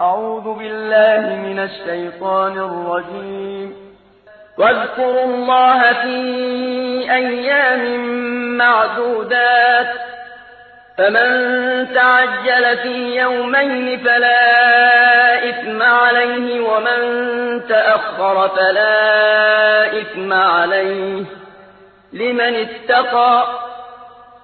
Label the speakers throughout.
Speaker 1: أعوذ بالله من الشيطان الرجيم. واذكروا الله في أيام معدودات. فمن تعجل في يومين فلا إثم عليه ومن تأخر فلا إثم عليه. لمن اتقى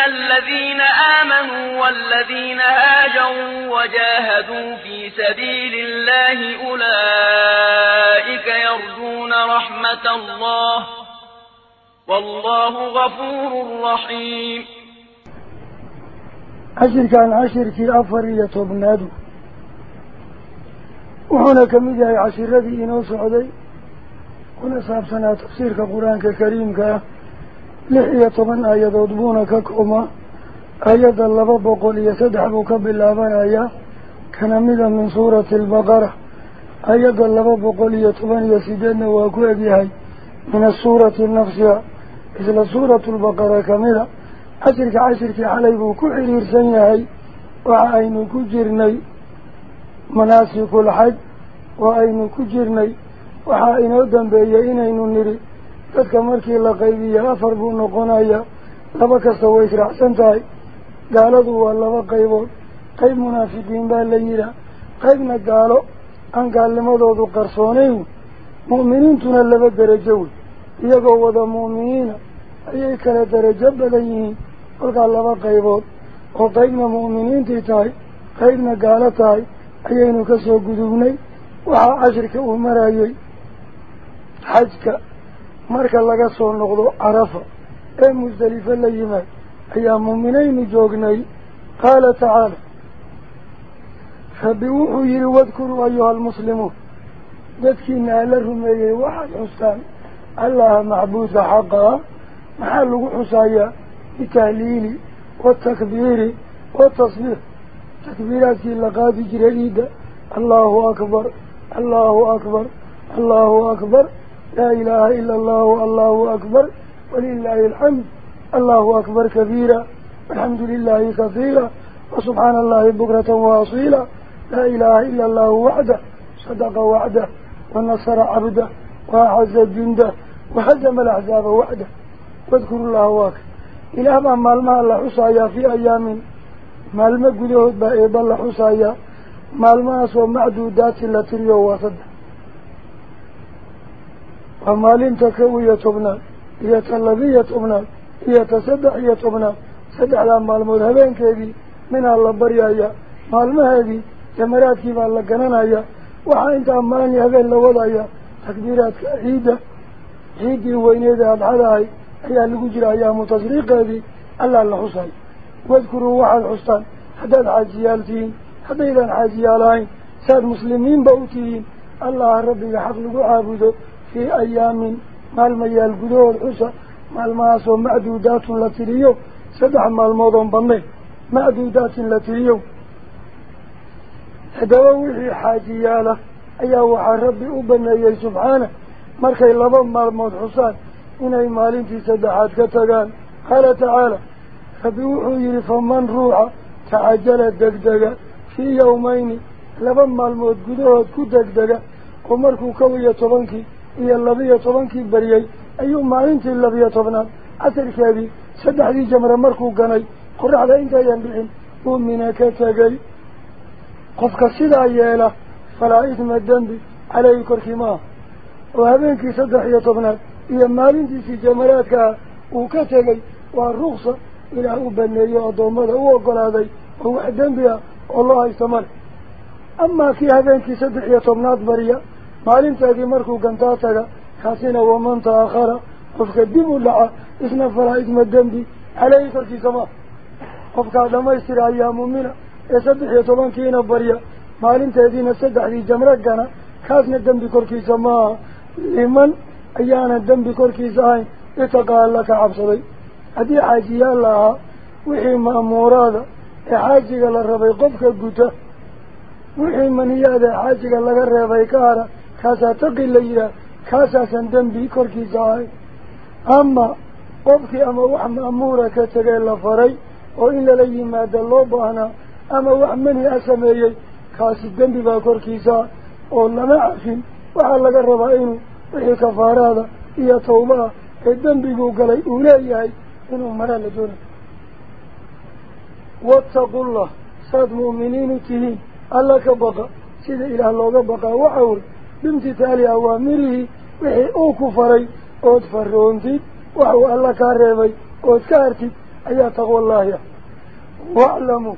Speaker 1: الذين آمنوا والذين هاجروا وجاهدوا في سبيل الله أولئك يرجون رحمة الله والله غفور رحيم.
Speaker 2: عشر كان عشر في أفر يتوبنادو wuxuuna ka mid yahay cashiradii inoo socday kuna saabsanaa tafsiirka qur-aanka kariimka ah لحية من طبعاً آيات أدبونك كما آيات اللبا بقول يتدعبك بالآبان آيا كنمدا من سورة البقرة. آيات اللبا بقول يتبان يسيدان واكوه بهاي من السورة النفسية إذن سورة البقرة كمدا عشرك عشرك عليه كحر يرسيهاي وعين كجرني. مناسك الحج وعين كجرني. وحائن أدن بيئين نريد dadka markii la qaybiyo afar buu noqonayaa. Laba kasta way israacsan tahay. Gaaladu waa laba qaybood. Qayb munaafiqiin baa la yidhaah qaybna gaalo aan gaalnimadoodu qarsoonayn mu'miniintuna laba derajo wey. Iyagoo wada mu'miniina ayay kala derajo badan yihiin. Kolkaa laba qaybood. Oo qaybna mu'miniintii tahay qaybna gaalo tahay ayaynu ka soo gudubnay waxaa cashirka uu marayay xajka مارك الله قصر نغضو عرفة اي مزدلف الليما أيام مؤمنين جوغني قال تعالى فبيوحوا يلي واذكروا ايها المسلمون جدكين لهم اي واحد حسان الله معبوس حقا محلق حسايا بتهليلي والتكبيري والتصليح تكبيرات اللقاب جريدة الله الله أكبر الله أكبر, الله أكبر لا إله إلا الله الله أكبر ولله الحمد الله أكبر كبيرا الحمد لله كثيرا وسبحان الله بكرة واصيلة لا إله إلا الله وعده صدق وعده ونصر عبده وأعز جنده وحزم الأحزاب وعده واذكر الله واك إلى ما مال ما الله حسايا في أيام. ما قلوه بأيب الله حصى مال ما سوى معدودات التي يواصده أما لنت كوية أبنى هي تلبية أبنى هي تصدحية أبنى سدع لما المذهبين كذي من الله بريايا. ما المهدي جمرات كيف الله قنانا يا وحانت أماني هذا اللي وضعيا تكبيرات عيدة. عيدة وين يذهب عليها؟ هي اللي قجر يا متصريقة هذه. ألا الله حسن واذكروا واحد حسن حداد عزيالتين حديدا عزيالين ساد مسلمين بوتين الله ربي حق عبده في أيام مال ميال قدوه الحسى مال ماسو معدودات لتريو سدح مال موضن بمي معدودات لتريو هدووهي حاجيالة أيها ربي أبني سبحانه. مركي لبن مال موض حسان. إنه مالين في سدحات كتغان. قال تعالى فبيوحي فمن روح تعجل الدقدقة في يومين لبن مال موض قدوه كدقدقة ومركو كوية طبنكي tobankii baryey ayuu maalintii labiyo tobnaad casarkeedii saddexdii jamre markuu ganay qoraxda intayaan bixin uu mina ka tegay qofka sidaa yeela falaa idma dembi caleyhi korkii maaha oo habeenkii saddex iyo tobnaad iyo maalintiisii jamaraadka ah uu ka tegay waa ruksa ilaah u baneeyo addoommada u ogolaaday oo wax dembi ah oo loo haysto male amaa kii habeenkii saddex iyo tobnaad bariya waman ta'akhara qofka dib u dhaca isna falaa idma dembi caleyhi korkiisa maa qofkaa dhamaystira ayaamu mina ee saddex iyo tobankiina barya maalinteediina saddexdii jamro gana kaasna dembi korkiisa maaha liman ayaanan dembi korkiisa ahayn itaqaa alla ka cabsaday haddii xaajiyaal la ahaa wixii ma'muuraada ee xaajiga la rabay qofka guta wixii maniyaada ee xaajiga laga reebay ka hara ama wax ma'muura ka tegee la faray oo in lala yimaado loo baahnaa ama wax mani a sameeyey kaasi dembi baa korkiisa oo lama cafin waxaa laga rabaa inuu wixii kafaaraada iyo tawbaha ee dembiguu galay uu leeyahay inuu maraa la doonayo wattaqullah saad mu'miniinu tihiin alla ka baqa sida ilaah looga baqaa waxa wey بامتثال أوامره وحي أو كفري أو تفرونتي وحو ألا كاريبي أو تكارتي أي تقوى الله واعلموا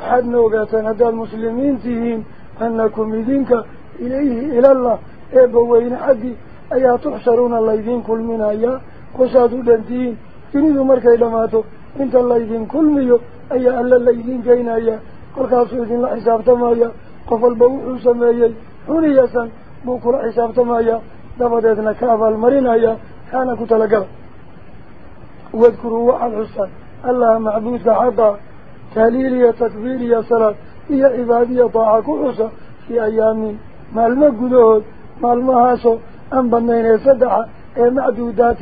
Speaker 2: حد نوغتان هذا المسلمين تهين أنكم يدينك إليه إلى الله إبوين حدي أي تحشرون الله إذن كل من أي قشادوا دانتين تنيدوا مركا إلى ماتوا إنت الله إذن كل ميو أي ألا الله إذن كينا أي قل قاسوا إذن الله إذن الله إذن الله إذن الله إذن الله بوكرة حساب تمايا دبدتنا كعب المرينة يا كان كتلقر واذكروا وعن حسن. الله معبود حضا تهليل تكبيرية تكبير يا صلاة. هي عبادية طاعك حسن في أيامي ما المقدود ما المهاسو أن بنين يفدع أي معدودات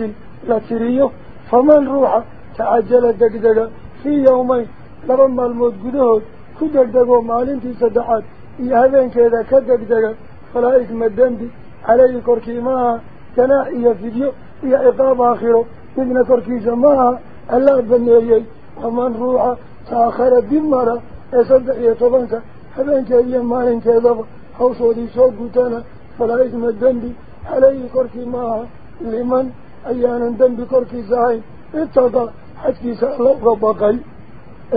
Speaker 2: لا تريه فمن روح تعجل الدقدقة في يومين لما الموت قدود كدقدقوا مال انتي صدعات يهدين كذا كدقدقة فلا خلائك مدندي عليه كركي ما تناحي فيديو يا إقاب آخره. إذن كركي جماعة الله بنيي ومن روحة تأخر بمرة أسد يتبنك حبين كأي مالين كذب حوصو دي صوب فلا خلائك مدندي عليه كركي ما لمن أيانا دنبي كركي زاين اتضى حتى سألو ربقي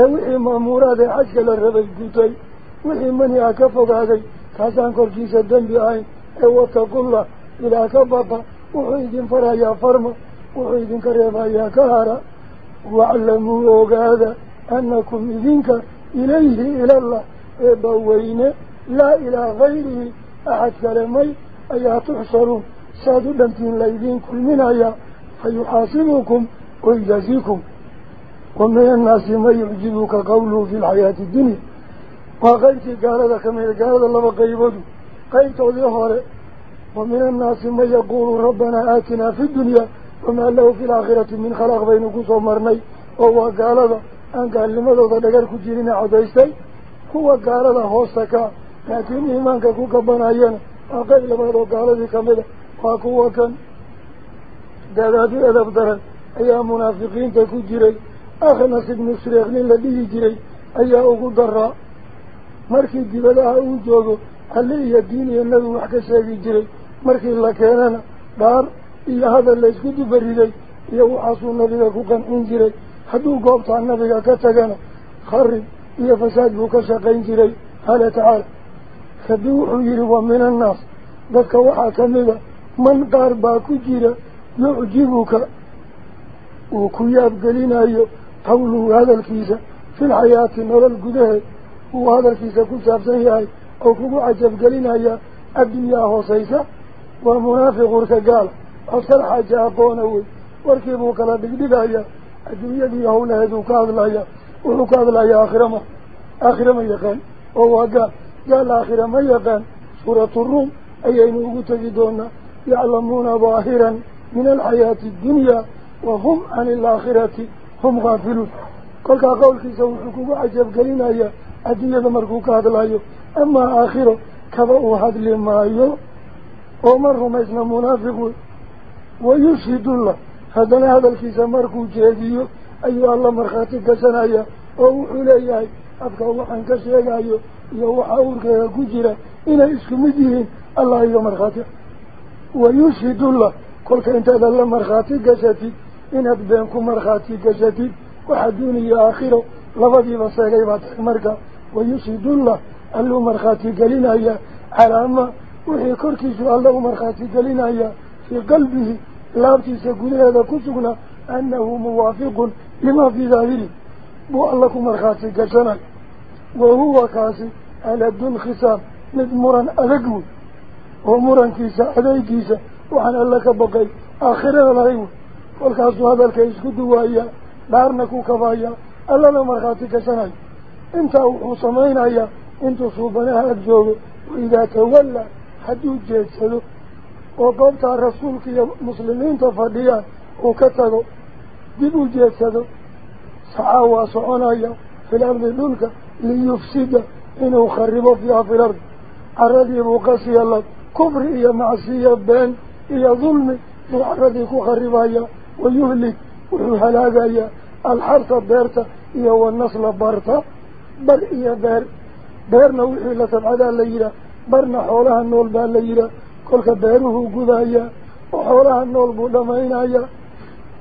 Speaker 2: أو إمام مراد حكي للربي بوتاي. وإمان يأكفو بهذا كاسان كل جيس الدم بأي أوك كله إلى كبابا وحيد فرا يا فرما وحيد كريما يا كهرا وعلموا هذا أنكم إذنك إليه إلى الله. إبوين لا إلى غيره. أحد كلمي أي تحصرون سادو دمتين ليدين كل من أيا فيحاسبكم ويجازيكم. ومن الناس ما يعجبك قوله في الحياة الدنيا. وقيمتي قالت كمير قالت الله قيبته قيمت وذيهور ومن الناس من يقول ربنا آتنا في الدنيا وما له في الآخرة من خلق بين قوس ومرني وهو قالت أن قال لماذا ذكرك جيرين عديستي هو قالت هوسكا لكن إيمانك كوكا بنايان أقل لماذا قالت كمير. فاكوة كان دادادي أدفدرا أي منافقين تكو جيري. أخنا سبن سريغن الذي جيري. أي أقول مركي دبلها وجوده خليه يديني النبي وحكي سيدي جري مركي الله كيرانا بار إلا هذا اللي اسكده بريدي يهو عصو النبي كان انجري حدو قوبت عن النبي كتغانا خرب إيا فساد بوكشاق انجري هلا تعال خدو عجروا ومن الناس ذكا وحا كميلا من دار باكو جيرا يعجبوك وكياب قلينا ايو طوله هذا الكيسة في الحياة نرى القدهي وهذا الكيسة كنت أبسنها أو كنت عجب قلنا يا الدنيا هو سيسة ومنافق ورسا قال أصل حاجة أقونه واركبوا قلا بقدها يا الدنيا دي هو نهدو كاظل يا وهو كاظل يا أخرما أخرما يقان وهو قال قال أخرما يقان سورة الروم. أي أنه تجدون يعلمون ظاهرا من الحياة الدنيا. وهم عن الآخرة هم غافلون. قلت قولك سوف كنت عجب قلنا يا أدية مركو كهذا لا يو أما آخره كبو أحد لما يو أمر رميسنا منافق ويشهد الله. هذا هذا الكيس مركو جهديو أيها الله مرخاتي قسنا يا أو حليا أبقى الله عنك شيئا يو يو حاولك يا كجيرا إنا اسكم الدين الله يو مرخاتي. ويشهد الله. قلت انت هذا الله مرخاتي قسنا إن أبدأكم مرخاتي قسنا وحدوني يا آخره. لفظي بصيغي ما تحمرك. ويشهد الله أن أنه مرخاتي قلنا على أما وحي كركز الله مرخاتي قلنا في قلبه. لا تسكن هذا كسكنا أنه موافق لما في ظاهره. بو الله مرخاتي قلنا وهو كاسي على الدن خسام ندمرا أذقه ومرا كيسا أذي كيسا. وحن ألك بقي آخر لغيه والكاسو هذا الكيس كدوا إياه دارنكو كفايا. ألا لما رخاتي كسنان انت وصمينا يا انت صوبناها الجوغ وإذا تولى حد يجيسده وقبت رسولك يا مسلمين تفضيا. وكتده بدو جيسده سعوا سعونا يا في الأرض دونك ليفسد إنه خربه فيها في الأرض. أرده مقاسي الله. كفر إيا معصية بان إيا ظلم. أرده كخربه يا. ويهلك. ويهلاك يا. الحرطة بارتة إيا والنصلة بارتة بر إيا بير بيرنا وحيلة العدى الليلة برنا حولها النول بها الليلة كلك بيره قذايا وحولها النول بودمينايا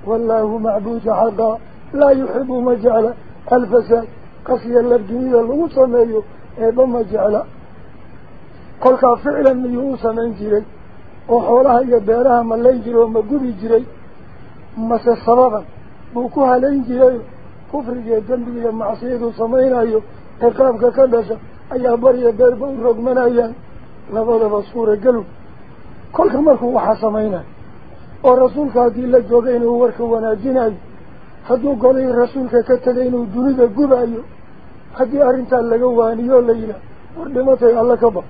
Speaker 2: والله معبوش حقا لا يحب مجعلة الفساد قصي ما الوصميه أيضا مجعلة كلك فعلا يوصمين جري وحولها يبارها من لا ملين وما ومقوبي جري ما سيصببا بوكوها لا جري dhasha ayaa bariya beerba u rogmanayaan labadaba suuragelw kolka markuu waxaa samaynayo oo rasuulka haddii la joogay inuu warka wanaajinayo hadduu golihii rasuulka ka tegay inuu dunida gubayo haddii arrintaa laga waaniyo la yidhaah war dhimatay alla ka baq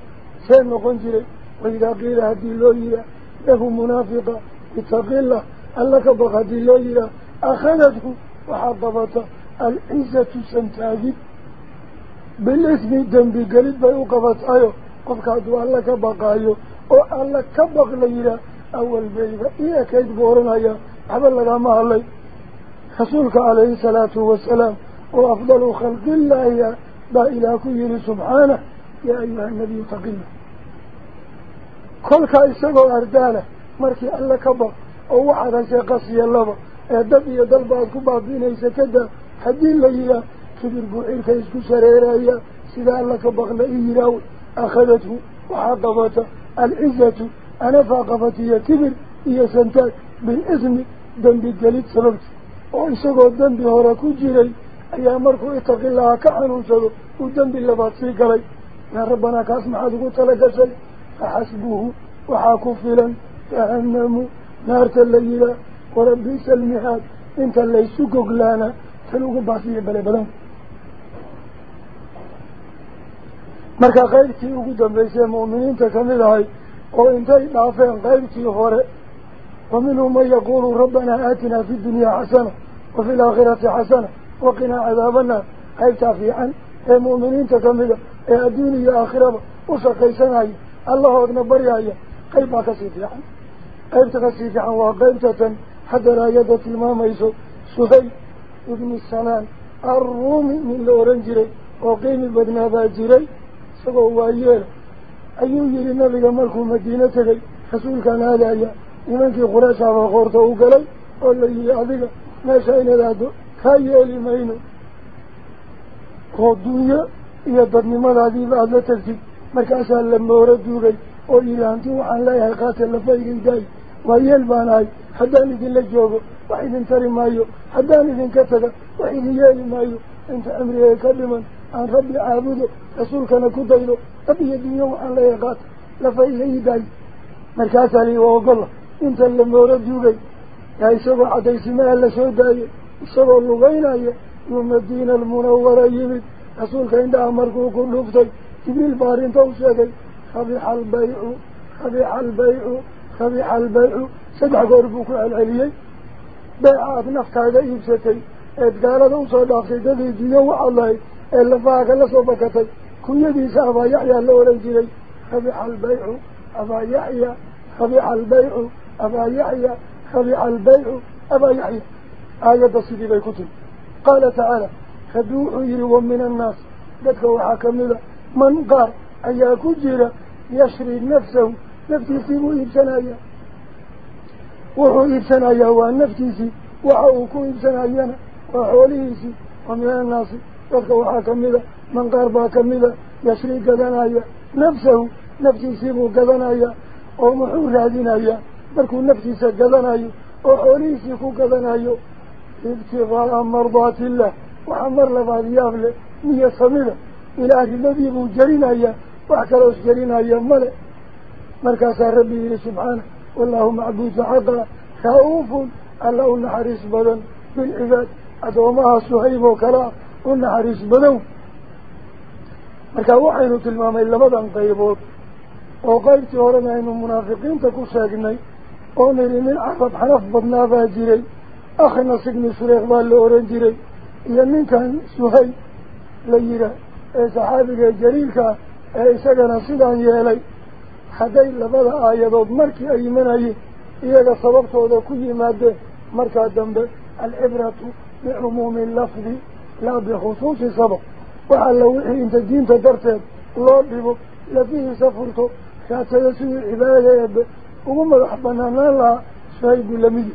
Speaker 2: see noqon jiray waidaa qiila haddii loo yihaah lahu munaafiqa itaqillah alla ka baq haddii loo yihaah akhadadku وحضبت العزة سنتاجد بالاسم الدنب قلت بيوقفت آيو. قفك عدو عالك بقايو أو كبق بقليلة أول بيبا إيه كيد بورن ايا عبال لغا مهالي حسولك عليه الصلاة والسلام. وأفضل خلق الله يا با الهك يلي سبحانه. يا أيها النبي تقل كلك اسمه اردانه مركي عالك بق أو وعدا سيقصي اللبق دب يدل باكو بعضين يسكت حدين ليلا كبير بوعير كيسكو سريرا يا. سيدا الله كبغل إيراو. أخذته وحضبته العزة. أنا فاقفت يا كبير. يا سنتاك بالإذن دم بالدليل صرفت وإنسكو الدم بهوراكو جيري. أي أمركو اتق الله كحنوشه ودم باللباطسيك لي يا ربنا كاسم حدوكو تلقسي. فحسبوه وحاكو فلن جهنم نار الليلة وربي سلمي سلمهاد انت اللي سكوك لانا تلوك باسية بلا بلان مركا غيرتي وقدم بيسي مؤمنين تكمل هاي وانتي معفين غيرتي هوري ومنهم من يقول ربنا آتنا في الدنيا حسنة وفي الآخرة حسنة وقنا عذابنا هاي تافي عن اي مؤمنين تكمل اي الدنيا يا آخرة وصقي سنة الله أكبر يا أيها قيبا كسيتي عن قيبتك سيتي عن وقيبتك حتى لا يدت الماما يسو سهيل ابن السلام الرومي من الأورنجري وقيم البدن هذا الجري سبه هو أيال أيو يرنا لك ملك المدينة لي حسول كان هذا أيال ومن في قراشة وخورته قلي والله يعضيك ما شاين الادو كاي يالي مينو. قدوية يا ابن مال هذه بعد لا تلتك مركاشا لما وردوا لي وإلى أنت وحن لا يهل قاتل لفايق وايل باناي حدا نذن لجوغو وحيدن انتري مايو حدا نذن كتغا وحيدن يالي مايو انت أمري يكلم عن ربي عابده رسولك نكو ديلو ابي يدي يوم عن ليقات لفا إليه داي مركاتا لي وقل انت اللي مورد يوغي يا إسابو عدا سماء اللي شو داي إسابو اللغين اي يوم الدين المنورة يبد رسولك عند أمركو كلوك داي تبيل بارين توسيقي خبيح البيع خبيح البيع. فبيع البيع. سبع غربوك العليين بيع أبنفت هذا إبستي إبقال نوصل أخي دليل ديو علي إلا فاق لصبكتي كل يدي سأبا يعيا لورنجلي فبيع البيع. أبا يعيا فبيع البيع. أبا يعيا فبيع البيع. أبا يعيا آية بصدي بيكتب قال تعالى خدوحي ومن الناس. لك وحاكم من قار أياك جيرا يشري نفسه نفتيسي مو إبسنايا وحو إبسنايا هو نفتيسي. وحو كو إبسنايا وحوليسي ومن الناس وكوحا كميدا من قربا كميدا يسري قدنايا نفسه نفتيسي مو قدنايا ومحو رادنايا بركو نفتيسي قدنايا وحوليسي كو قدنايا ابتغاء مرضات الله. وحمر لبعض يابلة. مية صميدة إلى أهل الذي يبو جرينايا. وحكروش جرينايا. ملأ. مركز ربي سبحانه. والله معبود حقا خوف الله النحرس بدن بالعباد. أدومها سهيب وكلا النحرس بدن. مركز وحينو تلمام إلا مدن طيبوت وقالت ورنا إن المنافقين تكون ساقني. ونري من عرب حنف بدنا باجري أخي نصقني سريخ بالأوران جري. يمن كان سهيب ليرا إذا حابك جريلك إذا كان صدان يالي. هذا لبلا آيات مرك أي من أي إذا صببت هذا كل مادة مرك الدمب العبرة بعموم اللفظ لا بخصوص صبر وعلى وحي انت دين تدرت الله بيبو لفيه سفرته كانت يسوي عبادة يب وهم رحبنا نالا سايد لمي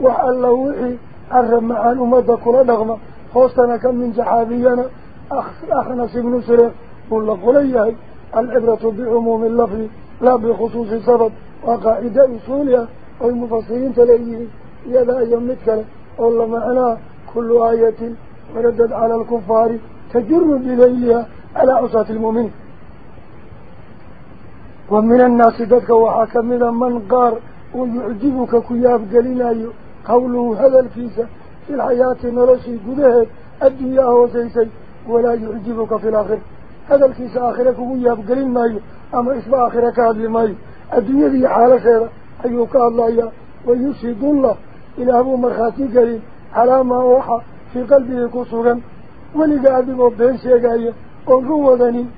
Speaker 2: وعلى وحي أرم معان أمد كل نغمة خوصنا كم من جحابينا أخ أخنا سيبن سريع قل قليا العبرة بعموم اللفظ لا بخصوص سبب. وقائدة أصولية أو المفصلين تليه يدا يمتكر أولا معنا كل آية وردد على الكفار تجر إليها على عصاة المؤمن ومن الناس ذلك وحكم من من منقار ويعجبك كياب قليلا قوله هذا الكيسة في الحياة نرشي قدهت الدنيا وزيسي ولا يعجبك في الآخر adduunyaa hoosaysay walaa yucjibuka fi laakhira hadalkiisa aakhire kugu yaabgelin maayo ama isba aakhire ka hadli maayo adduunyadii xaalasheeda ayuu ka hadlayaa wayushhidullah ilaah buu markhaati gelin calaa maa waxa fii qalbigii ku sugan weliga adigoo been sheegaya oon run wadanin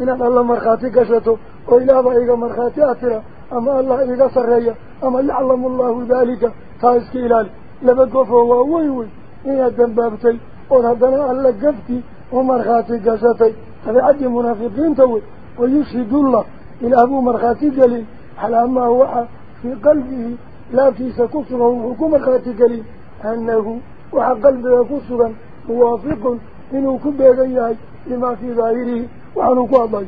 Speaker 2: inaad alla markhaati gashato oo ilaah baa iga markhaati ah tira ama allah iga sarreeya ama yaclamu allahu daalika taa ومرخاتي قساتي هذا عدي منافقين توي. ويشهد الله. إلى أبو مرخاتي قليل على ما هو في قلبه. لا في سكسره وكو مرخاتي قليل أنه وحا قلبه كسرا. موافق. إنه كبيريهي لما في ظاهره. وعنه قاضي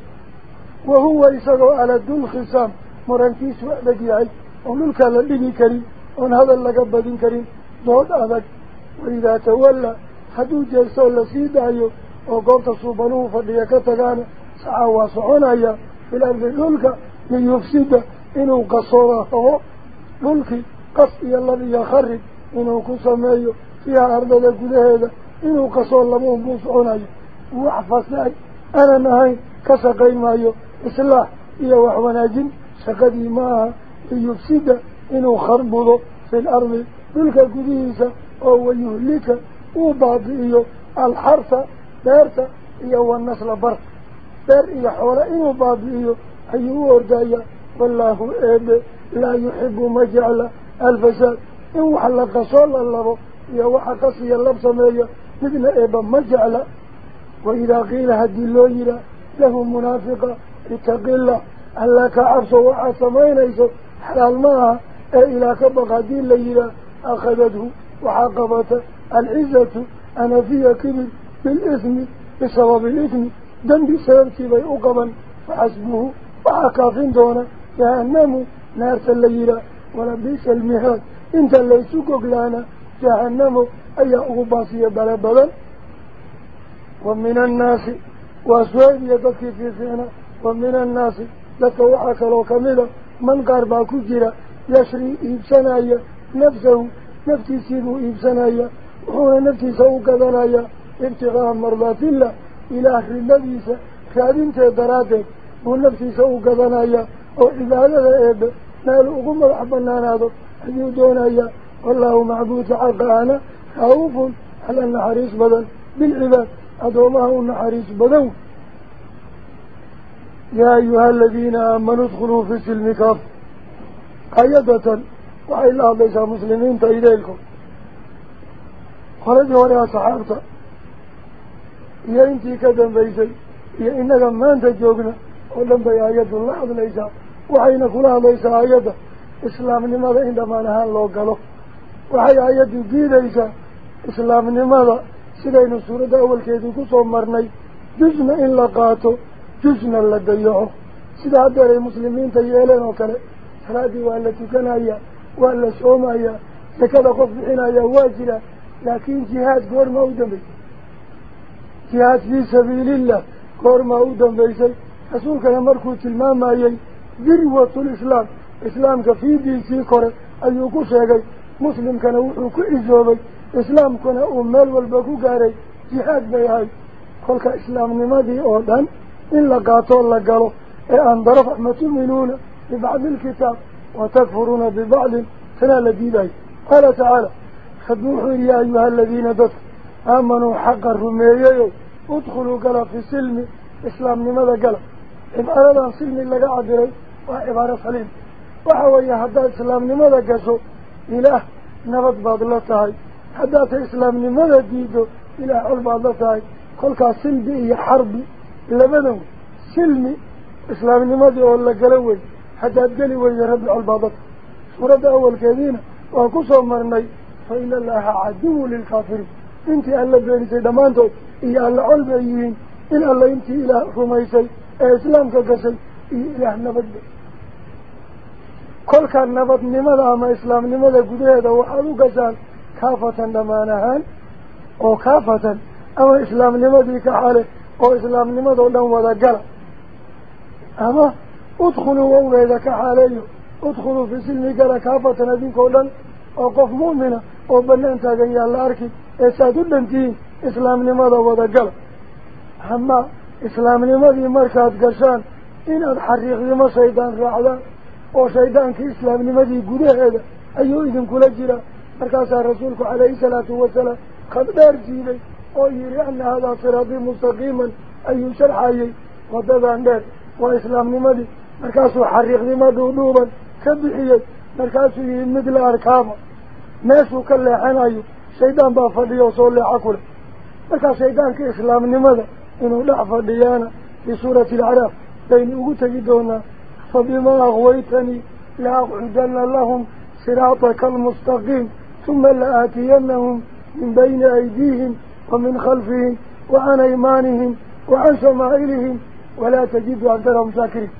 Speaker 2: وهو يسر على دون خسام مرانكيس وعبديهي وملك لبني كريم. وان هذا اللقب اللقبدين كريم. ضغط أبك وإذا تولى. حدود جلسة جلسو لسيد أيو وقلت سبنوه فدي كتغان سعى واسعون ايا في الأرض للك من يفسد إنه قصوره للك قص يالذي يخرج إنه كسميه فيها أرض لكل هذا إنه قصور لبوه بوسعون ايا وحفظي أنا نهي كسقي مايو إسلاح إيا وحوانا جن سقدي ماها ليفسد إنه خربضه في الأرض للك كديسة أو يهلك وبعض إيو الحرثة بارتا يو النسل برق بار يحول إنو بابيو أيو ورقايا والله إيبه لا يحب مجعل الفساد إنو حلق صلى الله يو حقصي اللبس مايو تبنى إيبه مجعل وإذا قيل هدي اللويلة له منافقة لتقل ألاك عبسو وعصمين إيسو حلال ماها إلا كبق هدي الليلة أخذته وحاقبته العزة أنا فيها كبير بالإثم بسبب الإثم دم بسبب كيبي أقبا فحسبه وعكافين دونا جهنم نارس سليلا ولا بيس المهاد. إنت اللي سكوك لانا جهنم أي أغباسية بلا بلا. ومن الناس واسواب يدك في ذهن ومن الناس لك وحك لو كميلا من قربا كجرا يشري إبسانايا نفسه نفسي سيبه إبسانايا هو نفسي سوق ذنايا ابتغاء مرضات الله إلى آخر النبيس خادمت براتك ونفسي سوء قبنايا وإذا لا يب نال أقوم رحبنا نادر حديو دونايا والله معبود عقانا خوف على النحريس بدل بالعباد أدومه النحريس بدل يا أيها الذين آمنوا ادخلوا في السلم كاف. قيادة وإلا ليس مسلمين تأيدي لكم خرجوا لها صحابته. Ka dambaysay iyo innaga maanta joogna oo dhan bay aayaddu la hadlaysaa waxayna kula hadlaysaa aayadda islaamnimada in dhammaan ahaan loo galo waxay aayaddu diidaysaa islaamnimada sidaynu suuradda awalkeedii kusoo marnay jusna in la qaato jusna la dayaco sida haddeer ay muslimiinta yeeleen oo kale salaadii waa la tukanayaa waa la soomayaa sakada qof bixinayaa waa jira laakiin jihaad goormaa u dambeysay جهاد في سبيل الله. كورما أودن بيسي رسولك المركو تلماما يي ذروة الإسلام إسلام. في دين سيكور أيوكو سيكي مسلم كان أوكو إزوبي إسلام كان أمال والبكو قاري جهاد بيهاي. قولك إسلام نمادي أودن إلا قاتل لقالو. إعان درفع ما تؤمنون ببعض الكتاب. وتكفرون ببعض. سنة لديده قال تعالى. خدوحوا يا أيها الذين دفعوا. آمنوا حق الرميي ادخلوا قال في سلم إسلام لماذا قال إبارة سلم لك عدري وإبارة سليم. وحوية حدى إسلام لماذا قسو إله نبض بعض الله تعالى. حدى إسلام لماذا ديدو إله علم بعض الله تعالى. قلت سلم بي حرب. لبنه سلم إسلام لماذا أولا قلوه حدى أدقلي ويا رب العلم بعض الله. سورة أول كذين وقصوا مرمي فإن الله عدو للكافرين. Intii alla beenisay dhammaantood iyo alla col bay yihiin in alla intii ilaah rumaysay ee islaamka gashay iyo ilaah nabadba kolka nabadnimada ama islaamnimada gudaheeda waxaad u gashaan kaafatan dhammaan ahaan oo kaafatan ama islaamnimadii ka xale oo islaamnimadoo dhan wada gala ama udkhuluu wawgeeda ka xaaleeyo udkhuluu fi silmi gala kaafatan adinkoo dhan oo qof mu'mina oo banaan taagan yaa la arki إسعاد أنتي إسلام لماذا وذا قال أما إسلام لماذا مركز قشان إن الحريق لما شيطان رعلا أو شيطان كإسلام لماذا يقول هذا أيها إذن كل جرى مركز رسولك عليه الصلاة والسلام قد دار جيلي أو يري أن هذا صراطي مستقيما أي شرحي وددان دار وإسلام لماذا مركز حريق لماذا دوبا كبحيا مركز يمد الأركام ناسو كلا حنايو الشيطان با فضي وصول لحكولة لكا الشيطان كإسلام لماذا إنه لعفة ديانا في سورة العراف. لين أغوت جدونا فبما أغويتني لأغدن لهم صراطك المستقيم ثم لآتينهم من بين أيديهم ومن خلفهم وعن إيمانهم وعن شمائلهم ولا تجد أكثرهم ساكرين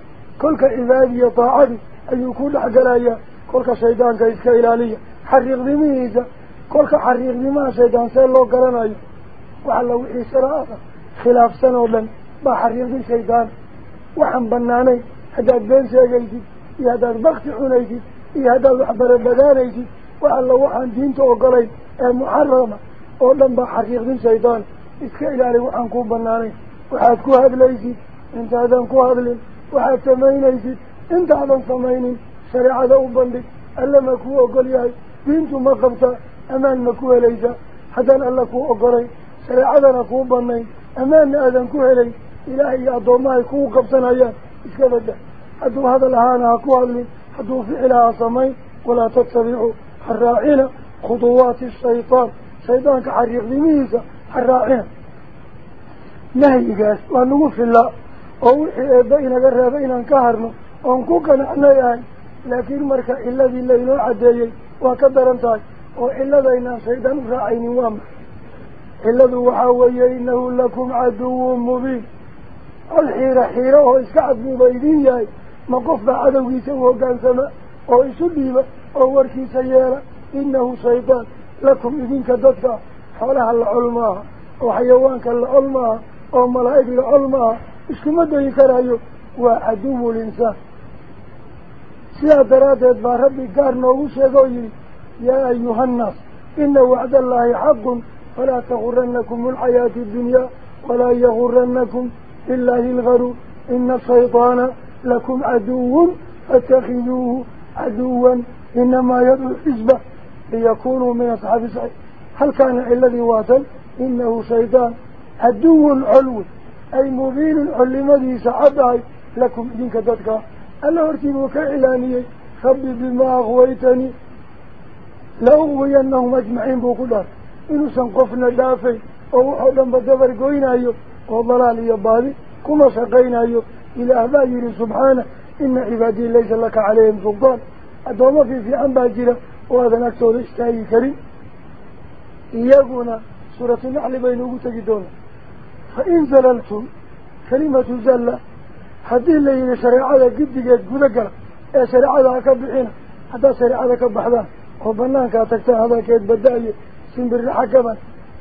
Speaker 2: كلك إبادي طاعدي أن يكون أقرأي كلك شيطان كإسكا إلالية حرق دميه كل حريق بما شيطان سيلو قلنا وعلى وحي سراسة خلاف سنو لن. ما حريق بي شيطان. وحن بناني هذا الدين شيئيتي. هذا البخت حنيتي. هذا الحبر البدانيتي. وعلى وحن دينتو وقلي المحرمة ولن ما حريق بي شيطان. إذكا إلالي وحن كون بناني وحاتكو هبليتي. انت هذا انكو هبلي وحات سمينيتي انت هذا انصميني شريعة ذو بندي ألا ما كو وقليهي دينتو ما قبتا أمان مكوه ليس. حتى لألكو أقري. سرع عذر أكوه بني. أمان أذن كوه لي. إلهي أدو ماهي كوه قبطن أيان إسكبت حدو هذا لهانا أكوه لي. في فعلها صمي ولا تتبعوا حراعين خطوات الشيطان. شيطان كحريق لميزة. حراعين. نهي إقاس لأنه في الله. أوحي بين قرر بين انكهرنا أنكوك نحن يعني. لكن مركع الذي اللي نوع الدليل وكبر انتاك xiiro xiiro oo iska cadbuuba idin yahay ma qofbaa cadowgiisa u hoggaansama oo isu dhiiba oo warkiisa yeela inahu shaydaan lakum idinka dadka xoolaha la col maaha oo xayawaanka la col maaha oo malaa'ig la col maaha iskuma dayi karayo waa caduwu linsaan sidaa daraaddeed baa rabbi gaar noogu sheega oo yidhi يا أيها الناس إن وعد الله حق فلا تغرنكم الحياة الدنيا ولا يغرنكم إلا الغرو إن الشيطان لكم عدو فاتخذوه عدوا. إنما يدعو الحزبة ليكونوا من أصحاب سعيد هل كان الذي واتل إنه شيطان. عدو علو أي مبين علم ذي سعدعي لكم إذن كددك ألا أرتبك إلاني خبي ما أغويتني. Akwaytanii la uwiyanahum ajmaciin buu ku dhaartay inuusan qofna dhaafayn oo waxoo dhanba dabar goynayo oo dalaal iyo baadi kuma shaqaynayo ilaah baa yidhi subxaana ina cibaadii laysa laka calayhim sultaan addoommo fii fiican baa jira oo aadan agtooda istaagi karin iyaguna suuratu naxli baynu ugu tegi doonaa fa in zalaltum kalimatu zalla haddii la banaankaa tagtaan hadalkeed badda-ayo simbirraxa gaban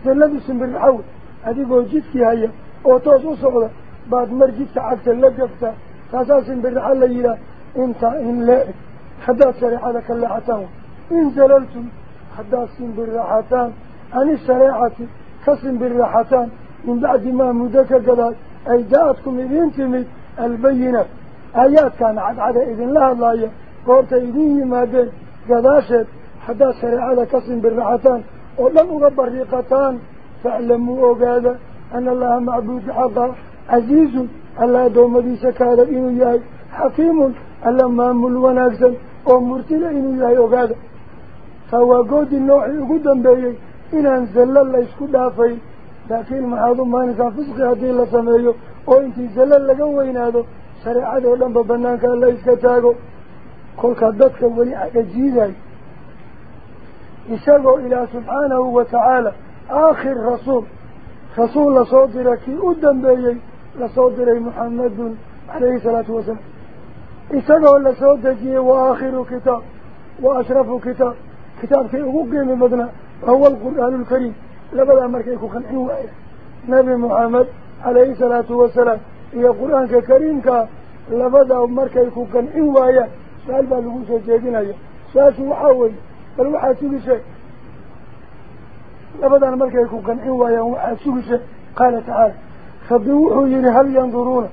Speaker 2: zalladu simbirraxa wey adigoo jidkii haya oo toos u socda baad mar jidka cagta la gaftaa taasaa simbirraxa la yidhaah intaa in lee-eg haddaad shareecada ka leexataan in zalaltum haddaad simbirraxataan عن الشريعة كسم بالراحتان من بعد ما مدك قدر أي جاءتكم إذن تمد البينة آيات كان عد عد إذن لها الله قولت إذن مادين قداشت حتى شريعة كسم بالراحتان ولم أغبر ريقتان فاعلموا أقادا أن الله معبود حقا عزيز ألا دوم دي سكارة إنو ياي حكيم ألا مامل وناكسا ومرتل إنو ياي أقادا فهو قود النوحي قدام بيي inaan zallo la isku dhaafay laakiin maxaad u maanaysaa fisqi haddii la sameeyo oo intii zallo laga weynaado shareecada oo dhanba banaanka la iska taago kolka dadka weli agajiidayo إشاغو إلى سبحانه وتعالى. آخر رسول. رسول لصدره كي أدن بيي لصدره محمد عليه الصلاة والسلام. إشاغو لصدره وآخر كتاب وأشرف كتاب. كتاب كي أغقه من مدنة هو القرآن الكريم. لبدا مركيك خنعي وعيه نبي محمد عليه الصلاة والسلام. هي قرآن كريم كا لبدا مركيك خنعي وعيه سألبا لغوشة جيدين أيه سأسوا حاولي بل وحا سوغيسه لابد أن ملكا يكون قنعي ويا وحا سوغيسه قال تعالى فبوحو يري هل ينظرون؟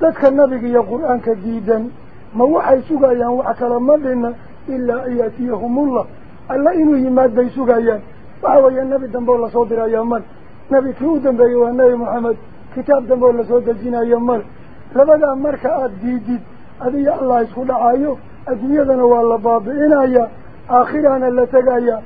Speaker 2: ذاتك النبي يا قرآن كديدا. ما وحا يسوغا يا وحاك لمدنا إلا إياتيهم الله. ألا إنو يماد بيسوغا يا. فهو يا النبي دنبو الله صدر يا من نبي كودن بيوه النبي محمد. كتاب دنبو الله صدر جينا يا من لابد أن ملكا أديد أذي الله يسخد عايو. أجميدنا والله بابئنا يا. من aakhirana la tegaya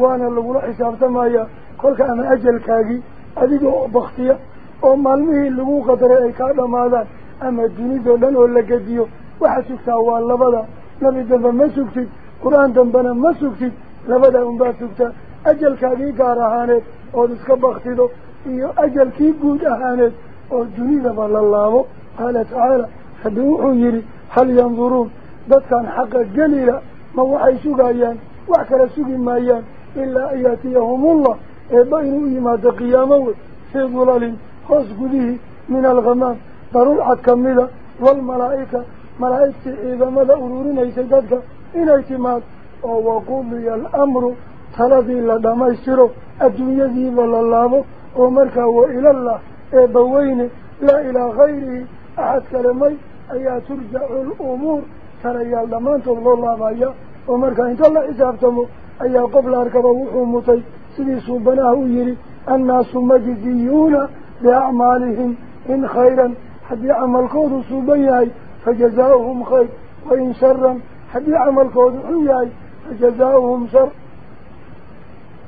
Speaker 2: waana lagula xisaabtamaya kolka ama ajalkaagii adiga oo baktiya oo maalmihii lagu qadaray ay kaa dhamaadaan ama dunidoo dhan oo la gediyo waxaad sugtaa waa labada nebi dambe ma sugtid qur-aan dambena ma sugtid labada unbaad sugtaa ajalkaagii gaar ahaaneed ood iska baktido iyo ajalkii guud ahaaneed oo dunidaba la laabo qaala tacaala rabbi wuxuu yidhi hal yanduruun dadkan xaqa gelila ما وحي سقايان وحكرا سقي مايان إلا أياتيهم الله. إبايروا إيماد قيامة في ظلال خاص قديه من الغمام. ضرورة كاملة والملائكة. ملائكة إذا ما لأرورنا يسددك إن اعتماد وقول لي الأمر. ثلاثي لدى ما يسيره الدنيا ذي والله ومركة وإلى الله. إبوين لا إلى غيره. أحد كلمي أيا ترجع الأمور. ترى يا سنة يالدمانتو الله الله مايا ومركا انت الله إسابتمو أي قبل أركب وحومتي سني سبناه يري الناس مجزيون بأعمالهم إن خيرا حد يعمل كود سبياي فجزاؤهم خير وإن شرا حد يعمل كود حياي فجزاؤهم شر.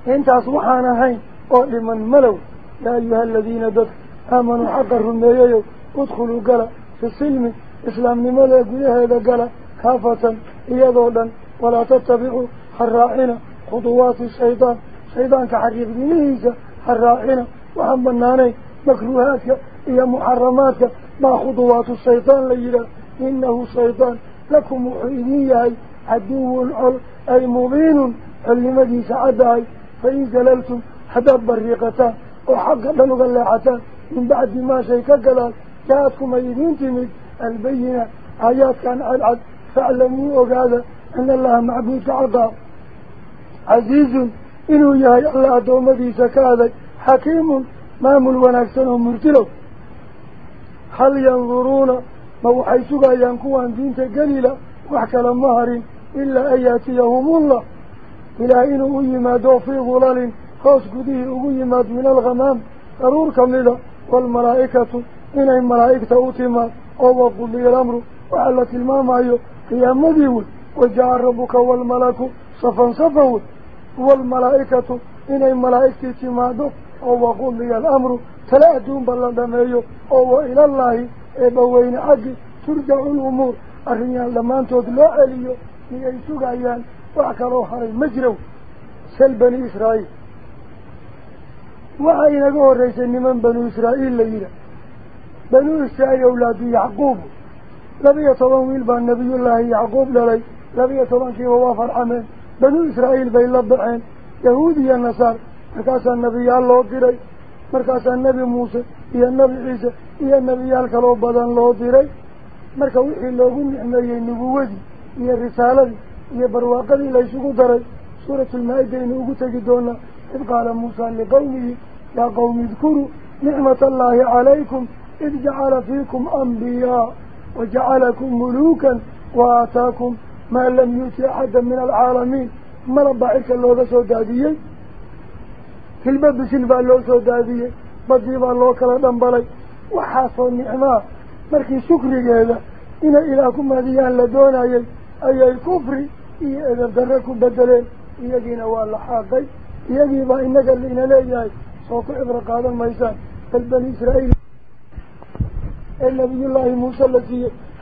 Speaker 2: انت سبحانه هين لمن ملو يا أيها الذين دد آمنوا حقا رميييو ادخلوا قلع في السلم إسلام لما يقول هذا قلع كافة إيضا ولا تتبعوا حرائنا خطوات الشيطان. شيطان كحريف بنيسة حرائنا وحمناني مكروهاتك هي محرماتك. ما خطوات الشيطان ليلا إنه شيطان. لكم محيدين عدو العل أي مبين علمدي سعداي فإن زللتم حدب بريقتان وحق لنغ اللعتان من بعد ما شيك قلال جاءتكم أيدين تمد البينة. آيات كان العد. فاعلموا وقال أن الله معبود عطاء عزيز إنه يهي الله دومدي سكاذك حكيم مامل ونكسن مرتلو. هل ينظرون؟ موحي سقا ينكوان دينك قليلا. وحكى لمهرين إلا أن يأتيهم الله. إلى إنه يمادوا في ظلال. خاص قديه يماد من الغمام. ضرور كملة والملائكة إن الملائكة أتماد أو قضي الأمر. وعلت المام أيو قيام ديول وجاء ربك والملك صفا صفا والملائكة oo waqudiya alamru tala adduunba la dhameeyo oo wa ilallaahi eebbaweyne xaggi turjacu lumuur arrinyaal dhammaantood loo celiyo miyay sugayaan wax kaloo haray ma jirow sal bani israa'iil waxaa inaga horreysay niman banu israa'iil la yidhaah banuu israa'iil awlaadu yacquub لبي طبان ويلبا النبي الله يعقوب للي لبي طبان كي ووافر عمان بنو إسرائيل بي لبعين يهودي النصار مركاس النبي الله ديري. مركاس النبي موسى هي النبي عيسى هي النبي الكلوب بدن الله ديري. مركا وحي اللهم نعمل ينبوه دي هي الرسالة دي هي برواقة دي ليشكو داري. سورة المائدة ينوغو تجدونا إذ قال موسى لقومه يا قوم اذكروا نعمة الله عليكم إذ جعل فيكم أنبياء. وجعلكم ملوكا وآتاكم ما لم يؤتي أحدا من العالمين. ما ربعك الله سودادية؟ في البد سنفى الله سودادية. بضيب الله كلاهما بلي وحاصل نعمة مركي شكري هذا إن إلهكم هذه أهل دون أي أي كفري إيه إذا دركم بدلين. إيه يجينا واللحاقي إيه يجيبا إنك اللي إنا لي جاي صوت عبر قادم ميسان فالبني إسرائيل النبي الله موسى الذي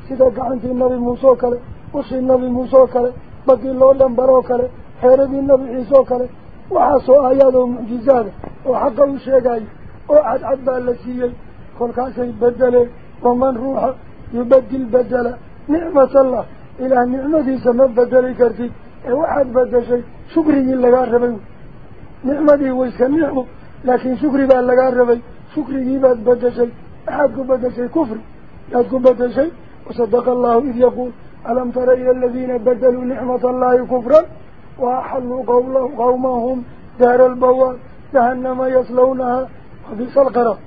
Speaker 2: سيدك عنك النبي موسى كله وصي النبي موسى كله بقي الله لنبره كله حيربي النبي عيسى كله وحاسو آياد ومعجزات وحقه الشيقاي وعد عبا اللسيي كل كاسا يبدل ومن روحه يبدل بدل نعمة الله إلى نعمة سمى بدل كرتي. إيه وعد بدل شيء شكري لك عربي نعمة ويسكن نعمة لكن شكري بقى لك عربي شكري بقى بدل شيء bedeshay kufri yaad ku bedeshay wasadaqa allahu id yaquul alam tara ila aladiina badaluu nicmata allahi kufran وأحلوا قومهم دار البوار جهنم يصلونها وبئس القرار.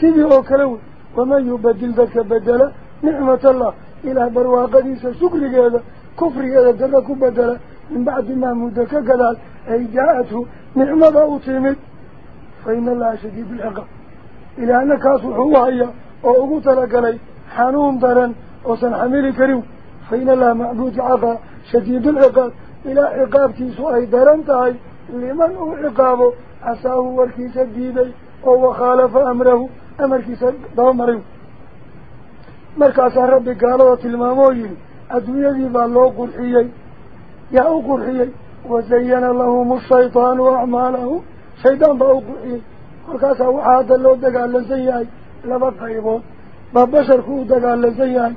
Speaker 2: سيدي أوكلو ومن يبدل ذلك بدلا نعمة الله؟ إلى برواقديس شكر هذا كفر هذا درك بدلا من بعد ما مدك قلال أي جاءته نعمة أوتيمت فإن الله شديد العقاب. إلى أنك أصحوا هي وأقوت لك لي حنون درا وسنحمل كريم. فإن الله معبود عقا شديد العقاب. إلى عقابتي سؤال درنتهي لمن هو عقابه؟ عساه وركيس الديدي وهو خالف أمره. أمر كيس دامره مركز ربي قالوا تلماموين أدوية ذي بالله قرحيي. يا قرحيي. وزين لهم الشيطان وأعماله. شيطان بأو قرحيي مركز وحاد الله دقال لزيهي لما قيبون ببشر كو دقال لزيهي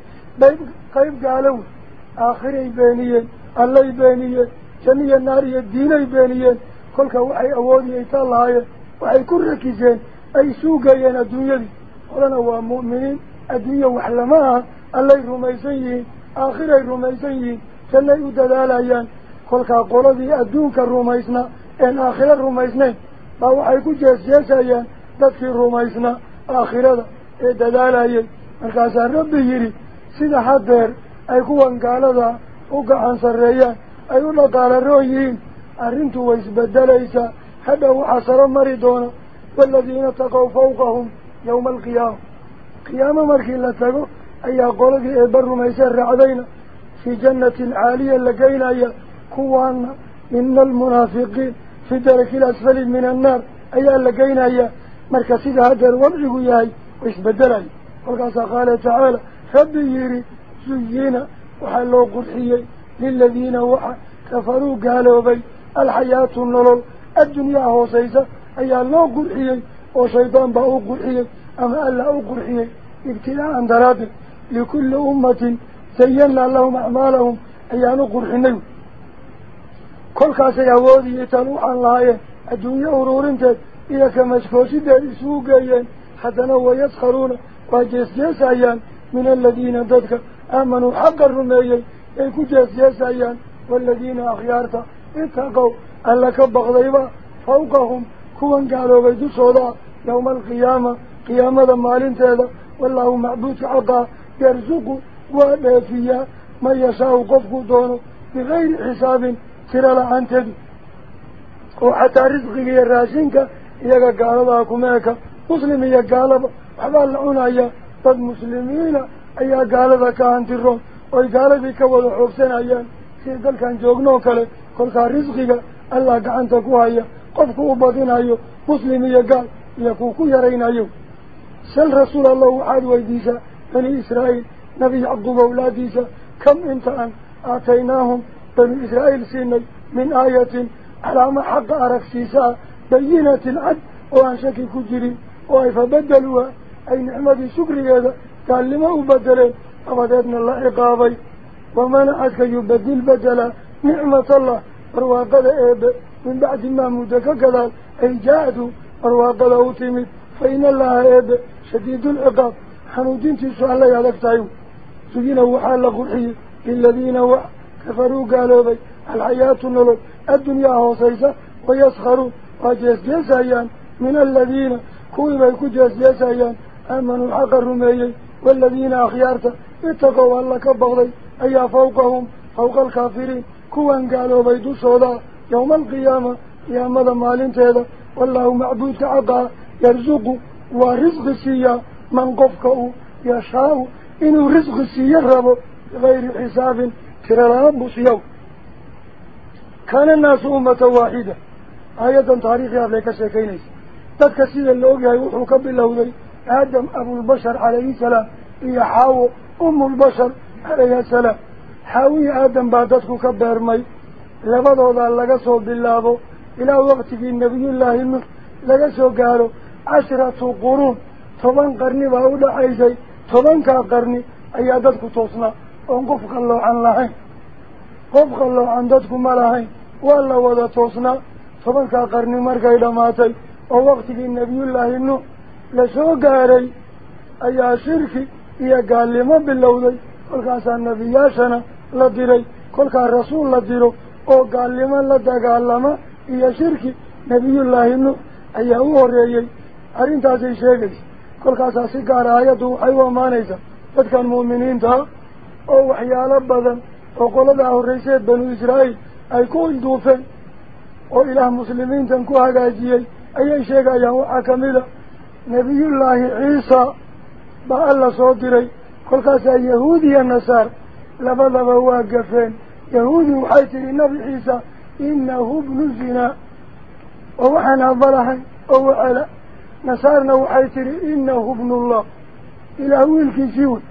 Speaker 2: قيب قالوا آخري بينيين beeniyeen kolka waxay awoodiyay taa lahaayeen waxay ku rakiseen ay suugayeen adduunyadii qolana waa mu'miniin adduunya wax lama aha allay rumaysan yihiin aakhiray rumaysan yihiin jannay u dadaalayaan kolkaa qoladii adduunka rumaysnaa een aakhiro rumaysnayn baa waxay ku jeesjeesayaan dadkii rumaysnaa aakhirada ee dadaalayay markaasaa rabbi yidhi sida haddeer ay kuwan gaaladaa وقعان سريان أي لقال رويين أرنتوا ويسبدليسا هذا وحصر مريدون والذين تقوا فوقهم يوم القيامة قيامة مركي لتقوا أي قولك إبر ما يسر علينا في جنة عالية لقينا أي كوانا من المنافقين في درك الأسفل من النار. أي لقينا أي مركز هذا الوضع ياهي ويسبدلي وقال قال تعالى ربي يري زينا وحلو قرحيي للذين وحا كفروا قالوا بي الحياة النلل الدنيا هو سيسا. أي الله قرحيي وشيطان بأو قرحيي أما ألا أو قرحيي ابتلاء دراد لكل أمة زينا لهم أعمالهم. أي أنو كل كاسي أودي يتلوح عن الله الدنيا أرورنت إذا كمشكوشي دار سوقيا حتى نوى يسخرون وجيس جيس من الذين ضدك آمنوا حق الرميي يكو جيس جيس والذين أخيارتا اتقوا. أن لك بغضيبا فوقهم. كوان قالوا بيدو صودا. يوم القيامة قيامة مالين تيدا. والله معبود عقا يرزق ودافيا ما يشاء قفق ترى لعن تدي وحتى رزقك يراشنك إياك قالوا كميك مسلم إياك وحبال لعنا dad muslimiina ayaa gaalada ka hantiroon oy gaaladii ka wada xoogsanayaan sida dalkan joognoo kale kolkaa risqiga allah gacanta ku haya qofku u badinayo muslim iyo gaal iyo kuu ku yaraynayo sal rasuul allah waxaad weydiisaa bani israa'iil nebi yacquub awlaadiisa kam inta an aataynaahum بني إسرائيل سيني من آية على ما حق أرك سيساء بينة العد وأنشك كجري وإفا بدلوا أي نعمة شكر هذا قال لما أبدلين أبدأتنا الله إقابي ومن أتك يبدل بدلا نعمة الله أرواق الأب من بعد ما مدك قلال أي جاءت أرواق الأوتمت فإن الله أب شديد العقاب. حنودين تسوى الله يالك تايو. سجينه حال لغرحي للذين وعلى كفروا قالوا بي الحياة النلو الدنيا هوسيسة ويسخروا. وجيس جيسايان من الذين كوي بيكو جيس جيسايان أمنوا الحق الرميي والذين أخيارتا اتقوا الله كبغضي أيا فوقهم فوق الكافرين. كوان قالوا بيدو صدا يوم القيامة يا ماذا انت هذا والله معبود عقا يرزق ورزق سيا من قفكه يشاء إنه رزق سيا غير حساب. ترانا أبوس كان الناس أمة واحدة آية تاريخي عليك الشيكينيس تدك سيدا اللوغي هيوحو كب الله ذي آدم أبو البشر عليه السلام إيا حاو أم البشر عليه السلام حاوي آدم بعدتك كب مي لفضو ذا لغا بالله إلى وقت النبي الله النص لغا سوى قالوا عشرة قرون طبان قرني وأولا عيزي طبان كاب قرني أي آدتك توصنا oon qof qalloocan lahayn qof qalloocan dadku ma lahayn waa la wada toosnaa tobankaa qarni markay dhammaatay oo waqtigii nebiyullaahi nuux lasoo gaaray ayaa shirki iyo gaalnimo bilowday kolkaasaa nebiyaashana la diray kolkaa rasuul la diro oo gaalnimo la dagaalama iyo shirki nebiyullaahi nuux ayaa u horreeyey arrintaasay sheegaysa kolkaasaa si gaara aayaddu waxay u ammaanaysaa dadkan mu'miniintaa أو حيالة بذن وقال له الرسيد بن إسرائيل أي كون دوفن أو إله مسلمين تنكوها قاجيين أي شيء يهو أكمل نبي الله عيسى بأل صدري كل قصة يهودي نصار لبدا هو قفين يهودي وحيث النبي عيسى إنه ابن زنا ووحنا الظلحا أو على نصارنا وحيث إنه ابن الله إلى هو الكسيون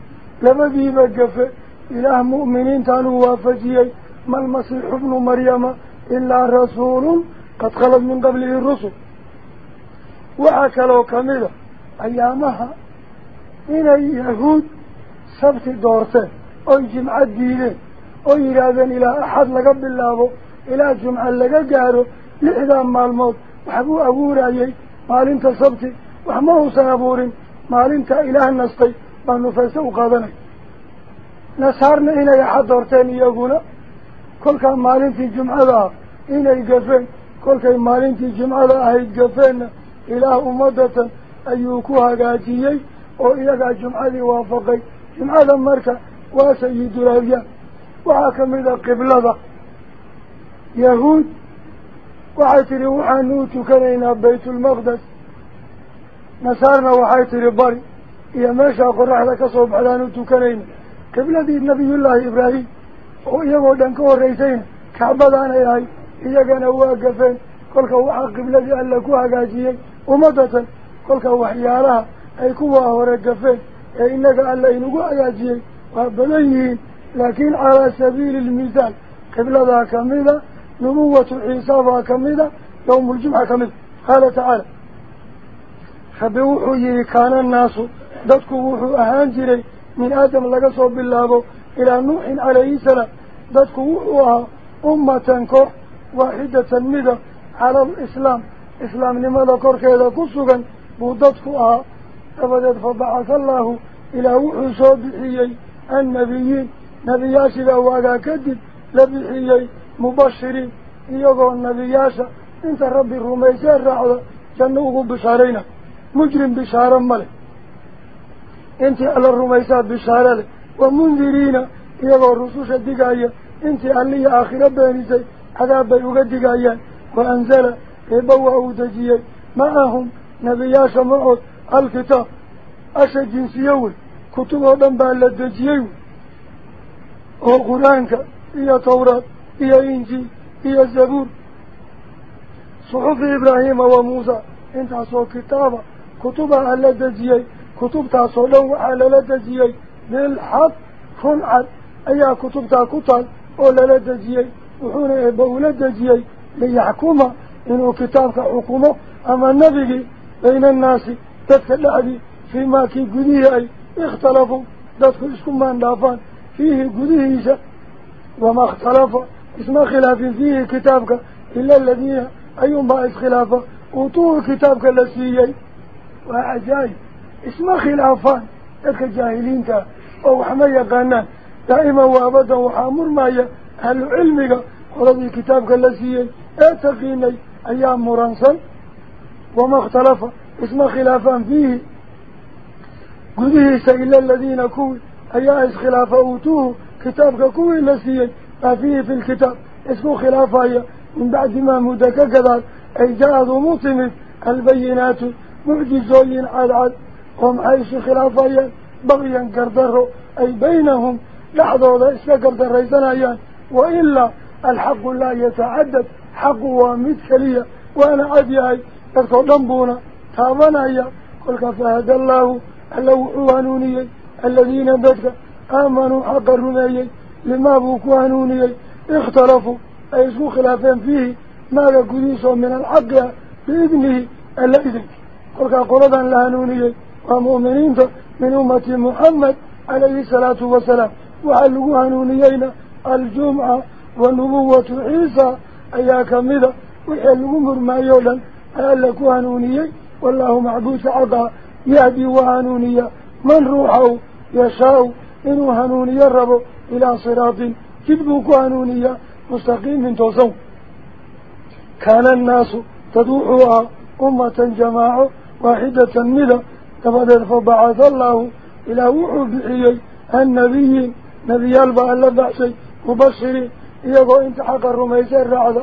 Speaker 2: لما بيبقى فيه إلى مؤمنين تانوا وافجي ما المسيح ابن مريم إلا رسول قد خلص من قبله الرسل. وعكلوا كاملة أيامها إن اليهود سبت دورته. أو جمعة ديني أو راذن إلى أحد لقب الله. إلى جمعة لقاره لإحدام مع الموت وحبوا أبو رأيي. مالين تصبت وحموا سنبور مالين تإله النسطي وأنه فسأقاذنك doorteen iyaguna kolkaa maalintii jumcada ah inay gafeen kolkay maalintii jimcada ahayd gafeenna ilaah ummadatan ayuu ku hagaajiyey oo iyagaa jumcadii waafaqay jumcada marka waa sayidul adyaan waxaa ka mid a qiblada yahuud waxay tidhi waxaanu u tukanaynaa baytulmaqdes nasaarna waxay tidhi bari iyo meeshaa qoraxda ka soo baxdaan u tukanayna قبل ذي النبي الله إبراهيم. ويقول أنك ورئيسين. كعبدان إلهي. إذا كان هو أقفين كل هو قبلة ألقوها قاجيين ومدة كل هو حيارها أي كوا هو رقفين إنك ألا إنكوا قاجيين وبليين لكن على سبيل المثال. قبل قبلة كاملة نبوة العيسى كاملة يوم الجمعة كاملة قال تعالى. خبوحوا يلي كان الناس. دتكوا وحوا أهانجرين nuuxin calayhi salaam dadku wuxuu ahaa ummatan koox waaxidatan mida cala alislaam islaamnimada korkeeda ku sugan buu dadku ahaa dabadeed fabacatha allaahu ilaah wuxuu soo bixiyey annabiyiin nebiyaashiibaa waagaa kadib la bixiyey mubashiriin iyagoo nebiyaasha inta rabbi rumaysee raacda janno ugu bishaarayna mujrim bishaaro ma leh انت على الرميسة بشارة ومنذرين يقول رسوس الدقاية انت علي آخر بانيسي عذاب يقدقايا وأنزل يبوعوا دجيا معهم نبي نبياش معه الكتاب. أشى جنسيوه كتبه دنبا لدجيوه وقرآنك يا توراة. يا إنجي يا الزبور صحف إبراهيم وموسى. انت عصو كتابة. كتبه على دجيوه كتب تصلوا على لدجيي بالحق فنعد أي كتب كتل ولا لدجيي وحنا يبوا لدجيي ليحكم إنه كتابك حكمه. أما النبي بين الناس تتلعبي فيما كي قديه أي اختلفوا. دادك اسكم من دافان فيه قديه وما اختلف. اسم خلاف فيه كتابك إلا الذين أيهم بائس خلافه وطوه كتابك لسيي اسم خلافان. ذلك الجاهلين تا أو حمية قانا. دائما وأبدا وحامر مايا. أهل علمك ورضي كتابك لسيي إتقيني أيام مرانسا وما اختلف. اسم خلافان فيه. قديه إلا الذين كوي. أيها خلافة أوتوه. كتابك كوي لسيي ما فيه في الكتاب. اسمه خلافة من بعد ما مدك كذا أي جاء مطمد البينات. معجزين على عد هم عيش خلافيا بغيا قردره أي بينهم لحظة ذا إسلا قردر ريسانيا وإلا الحق لا يتعدد. حق ومثلية وأنا عدياي تذكر دنبونا. تابنايا قل كفاهد الله. اللو حوانوني الذين بدك آمنوا حق الرميي لما بوكوانوني اختلفوا. أي اسمه خلافين فيه؟ ماذا قديسه من الحق بإذنه. إذن. قلت قردا لهنوني ومؤمنين من أمة محمد عليه الصلاة والسلام. وعلقوا هنونيين الجمعة ونبوة عيسى أياك مذا وحلقوا مرما يولا ألقوا هنونيين والله معبوس عقا يهدي وهنونيا من روحه يشاء إنه هنوني الرب إلى صراط جدبوك هنونيا مستقيم من توصون كان الناس تدوحها أمة جماعة واحدة مذا. تبدل فبعث الله إلى وحو بحيي النبيين نبي البا ألا بحسي مبشرين إيقو إنت حق الرميس الرعدة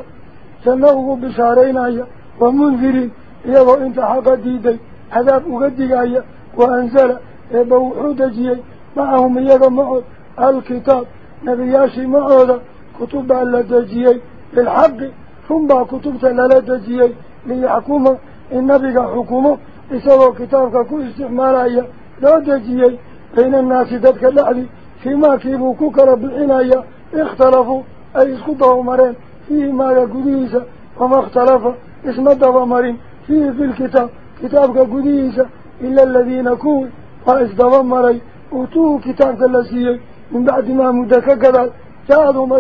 Speaker 2: سنوه بشارين آية ومنذرين إيقو إنت حق ديدي عذاب أقدق آية وأنزل إيقو دجيي معهم إسوا كتابك كل استعمالايا لا دجيي بين الناس ذاتك اللعبي فيما كيبوا كوكرا بالعناية اختلفوا أي اسكتوا مرين فيه ما قديسة وما اختلف اسم الدوامرين فيه في الكتاب كتابك قديسة إلا الذين كوي فإس دوامري أوتوه كتابك اللسيي من بعد ما مدك كذا جاءوا ما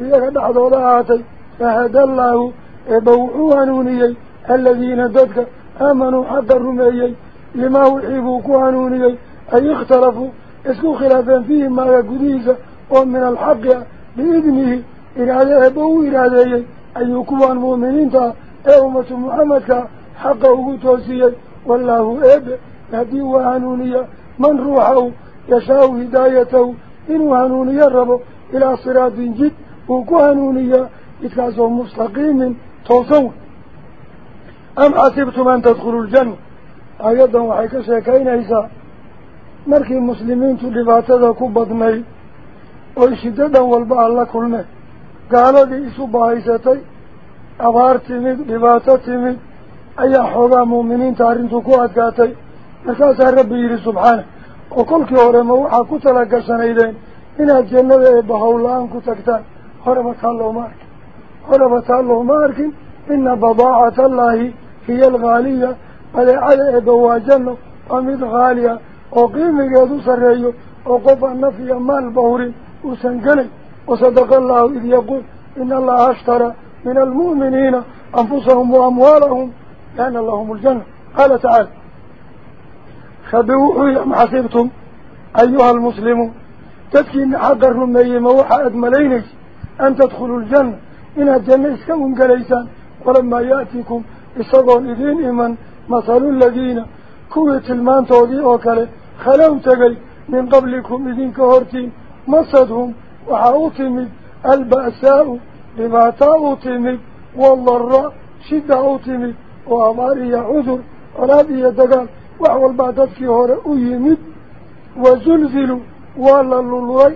Speaker 2: إذا بعد وضعاتي. فهدى الله بوحوها نونيي. الذين ددك آمنوا حق الرميي لما وحيبوا كوانونيي أي اختلفوا. اسكوا خلافين فيهم ما يقديس. ومن الحق بإذنه إرادة أبو إرادة أي كوان مؤمنين تا. أمة محمد حقه توسيي والله إب. يهدي وهنونية من روحه يشاء هدايته. إنه هنونية ربه إلى صراط وكهنونية إتكاسوا مستقيم توصون أم حسبتم أن تدخلوا الجنة؟ أيضا وحيك شاكين إيسا مركي المسلمين تلباتذا كبضني وإشدادا والباء الله كلنا قالوا لي إسو بايستي أبارتمي لباتتمي أي حوضا مؤمنين تارنتو كواتكاتي markaasaa rabbi yidhi subxaana oo kolkii hore ma waxaa ku tala gashanaydeen inaad jannada eebba howla-aan ku tagtaan هرب تالله مارك هرب الله مارك إن بضاعة الله هي الغالية على عليه جنة أميد غالية. أقيم جادو سريو أقف النفي مال بوري وسنجني وصدق الله إذ يقول إن الله أشترى من المؤمنين أنفسهم وأموالهم لأن لهم الجنة. قال تعالى خبئوا أم حسبتم أيها المسلمون. تتكين حقر من أي موحى أدمليني أن تدخلوا الجنة. إن الجنة إسكم قليسان ولما يأتيكم إصدون إذين إمن مثل الذين كوية المان توضيء وكله خلو تقي. من قبلكم إذين كهورتين مصدهم وحاوتمد البأساء لما تاوتمد والضراء شدة أوتمد وأماري عذر. ولابي دقال وحول بعدتك هورا أيمد وزلزلوا. ولا اللولوي.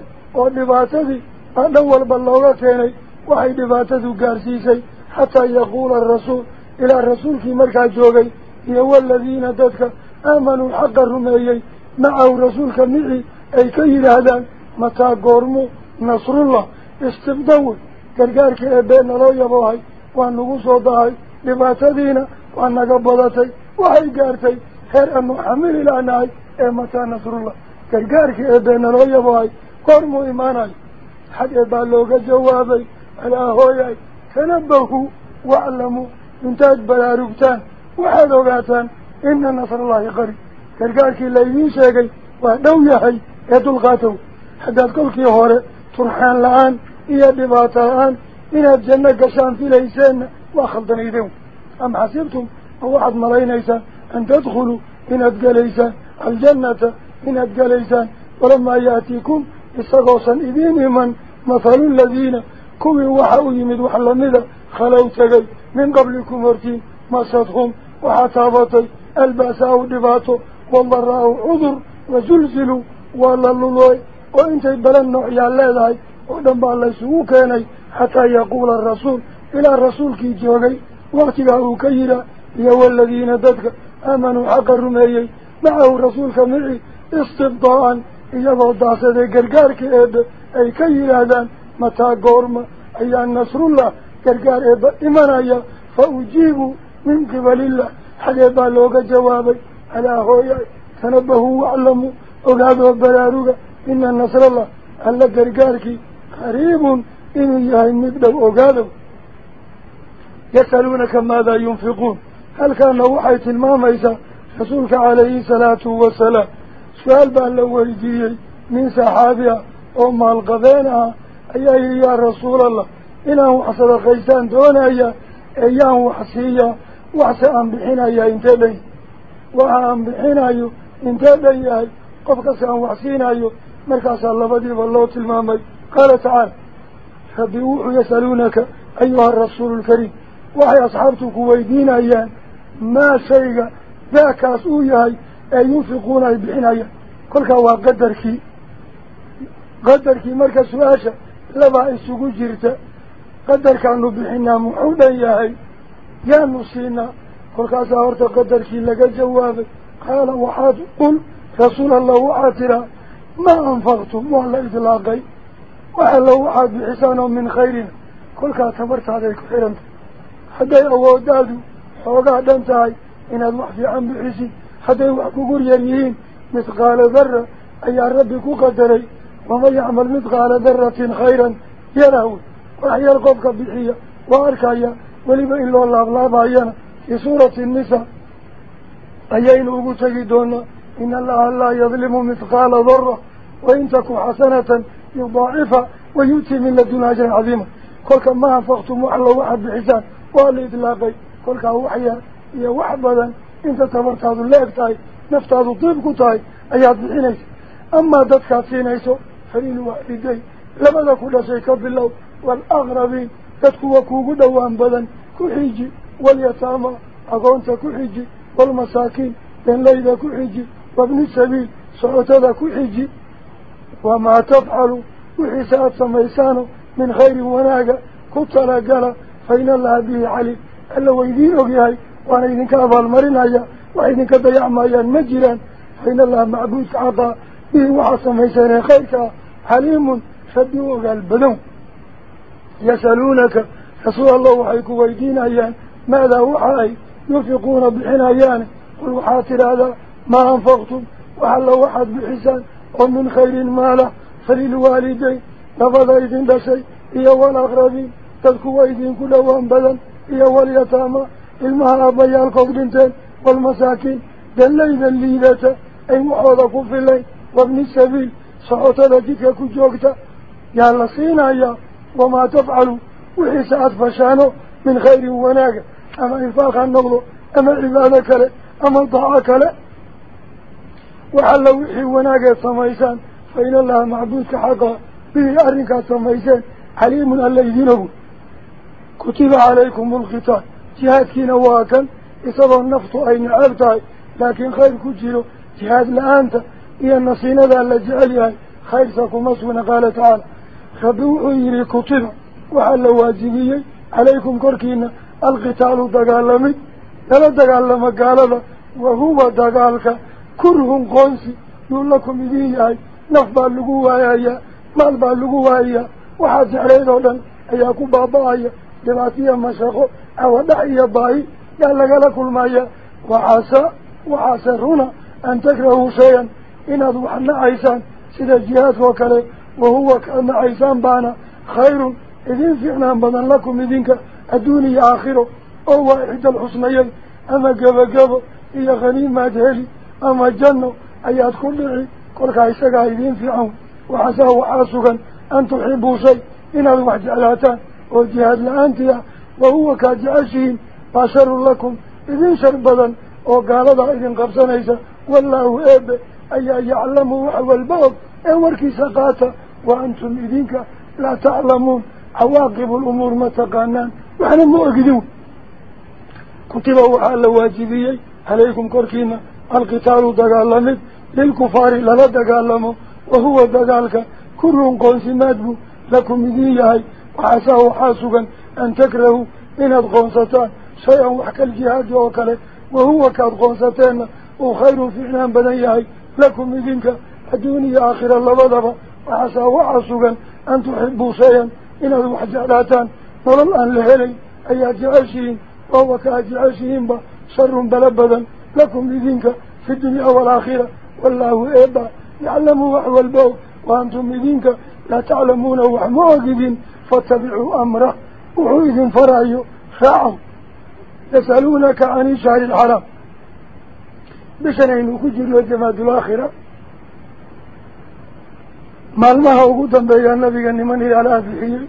Speaker 2: أدول بالله كيني وحي دباتذو قارسيسي حتى يقول الرسول إلى الرسول في مركز جوغي هو الذين ددك آمنوا حق الرميي معه رسول كمعي أي كيل هذا متى قرموا نصر الله استبدوا قرقارك بين الله يبوهي وأنه صداهي dhibaatadiina waa naga badatay waxay gaartay heer aanu xamili laanahay ee mataa nasrullah gargaarkii eebbeena loo yabohay goormuu imaanayo حد يبال لوغا جوابي على هوياي. تنبهوا واعلموا انتاج بلاروبتان وحلوغاتان إن نصر الله قريب كالقارك اللي ينشيقي وحدو يحي يدو القاتو حد يقول كي هوري ترحان لعان إياد بباطلعان إن الجنة قشان في ليسان وأخلطن إيديو أم حسبتم؟ أو احد ملاي نيسا أن تدخلوا إن أدقى ليسا الجنة إن أدقى ليسا ولما يأتيكم إستغوصا إذين من مثل الذين كوي وحاو يمد وحلمذا خلو تغي من قبلكم ورتين مصدهم وحتابطي الباساء دباتو والضراء عذر وزلزلوا والله وإنت بلن نوعي الله ودنبا الله سوكيني حتى يقول الرسول إلى الرسول كي جوغي وقتها كيرا يهو الذين ددك آمنوا حق الرميي معه الرسول إيضا داسد قرقارك إيب أي كيرا ذان متى قورم. أي النصر الله قرقار إيب إيمانا فأجيبوا من قبل الله. حديبا لوغ جوابي. على هويا تنبهوا وعلموا أولادوا براروغا إن النصر الله. ألا قرقارك قريب إنه يهي مبدو أولادوا يسألونك ماذا ينفقون. هل كان وحيت الماميسة رسولك سؤال بأن لو ويديي من سحابها أم القبينها أيه يا رسول الله؟ إنه حصل خيسان دون أيه أيام وحسية وحسى أن بحنا يا انتبه. وأن بحنا يو انتبه يا قفك سأن وحسينا يو مركز الله بدي والله تلمامي. قال تعالى فبيوح يسألونك أيها الرسول الكريم asxaabtu ku weydiinayaan maa shayga daakaas uu yahay أي ينفقون أي بحناية كل كوا قدر كي قدر كي مركز واجه لبا إنسوكو جيرته. قدر كأنه بحنا محودا ياهي يا نصينا. كل كاسا هورتا قدر كي لقى الجواب قال وحاد قل رسول الله وعاترا ما أنفقتم وعلى إدلاقي وعلى وعاد بحسان من خيرنا كل كاسا هورتا عليك حرمت. حدي أودادو حوقا دمتاي. إن الوحفي عن بحسي حتى يقول يريين مثقال ذرة. أي ربك قدري وما يعمل مثقال ذرة خيرا يره. وحيا القبقى بحية وأركايا. ولما إلا الله الله بعينا في سورة النساء. أيين أبو تجدون إن الله لا يظلم مثقال ذرة. وإن تكو حسنة يضاعف ويؤتي من لدن أجر عظيم كل ما أنفقتم على واحد بحسان وقال إذ لا بي كل ما أحيى يوحبا انت تبرت هذا الليكتاي نفت هذا الطيب كتاي أياد بحينيس أما دادك سينيسو فرين والدي لماذا كل شيء كبالله والأغربين دادك وكوكو دوان بدن كحيجي واليتامى أقونت كحيجي والمساكين بين ليلة كحيجي وابن السبيل صعوتة كحيجي وما تفعلوا وحسات سميسانه من خير وناقة كتلا قال فإن الله به عليم. ألا ويدين أقياي وأنا إذن كأبال مرنايا وإذن كضيع مايان مجرا فإن الله معبود عطا به وحصم هيسان خيرك حليم شدوا قال بدو يسألونك رسول الله وحيك ويدين أيان ماذا وحاي؟ ينفقون بالحنايان قل وحاتر هذا ما أنفقتم. وحل واحد بحسان ومن خير ماله فللوالدين. لفظ إذن دسي. إيا والأغربين dadku waa idinku dhowaan badan iyo walyataama المهر أبي القبلنتين والمساكين دليل الليلة أي محوظك في الليل وابن السبيل صحوط لديك كجوكتا. يا لصين يا وما تفعل وحساة فشانه من خير وناك أما إفاق النظر أما إبادك لك أما ضعاك لك وحل وحي وناك سميسان. فإن الله معبوس حقه به أرنك سميسان. حليم الليلين كتب عليكم القتال. جهاد كينا واكن إصابة النفط أي نعبتها لكن خير كجيرو جهاد لأنت. إيا النصينة اللي جعلها خير سكم مسونا قال تعالى. خبوه يري كتب وحل واجبية عليكم كركين القتال دقالمي. لا دقالما قال وهو دقالك. دباتيا مشاقو أو دعيا باي قال لك لكل مايا وعسى وعسى هنا أن تكرهوا شيئا. إن أضوحنا عيسان سيدا الجهاد وكله وهو كأن عيسان بانا. خير إذن فعنا بدن لكم إذنك الدوني آخرة. أو إحدى الحسنيين. أما قبا قبا إيا غنيمة هلي أما جنة أيات كل كل والجهاد لأنتيا وهو كاجعشين باشر لكم. إذن شر بدن وقال هذا إذن قبسانيسا والله إيب أي يعلمه والبعض أوركي سقاطة وأنتم إذنك لا تعلمون. عواقب الأمور ما تقانان. وحنا مؤقدون كتبوا على واجبية. عليكم كركينا. القتال دقالمد للكفار للا دقالمو. وهو دقالك. كل قنس مادبو. لكم إذن وعساه حاسقا أن تكرهوا إن القنصتان شيئا وحكى الجهاد وكله وهو كالقنصتين وخير فعلا بنيهي لكم إذنك الدنيا آخر اللبضب وعساه وعاسقا أن تحبوا شيئا إن الوحجالاتان ولم أن لهلي أي أجعشين وهو كأجعشين شر بلبدا لكم إذنك في الدنيا والآخرة. والله إيبا يعلم وحو البو وأنتم إذنك لا تعلمون وحموقدين فاتبعوا أمره. وحوذ فرعيو فاعوا يسألونك عن الشهر الحرام. بسنين كجر وجماعة الآخرة. ما المها وقودا بيان النبي من إلى الآفحية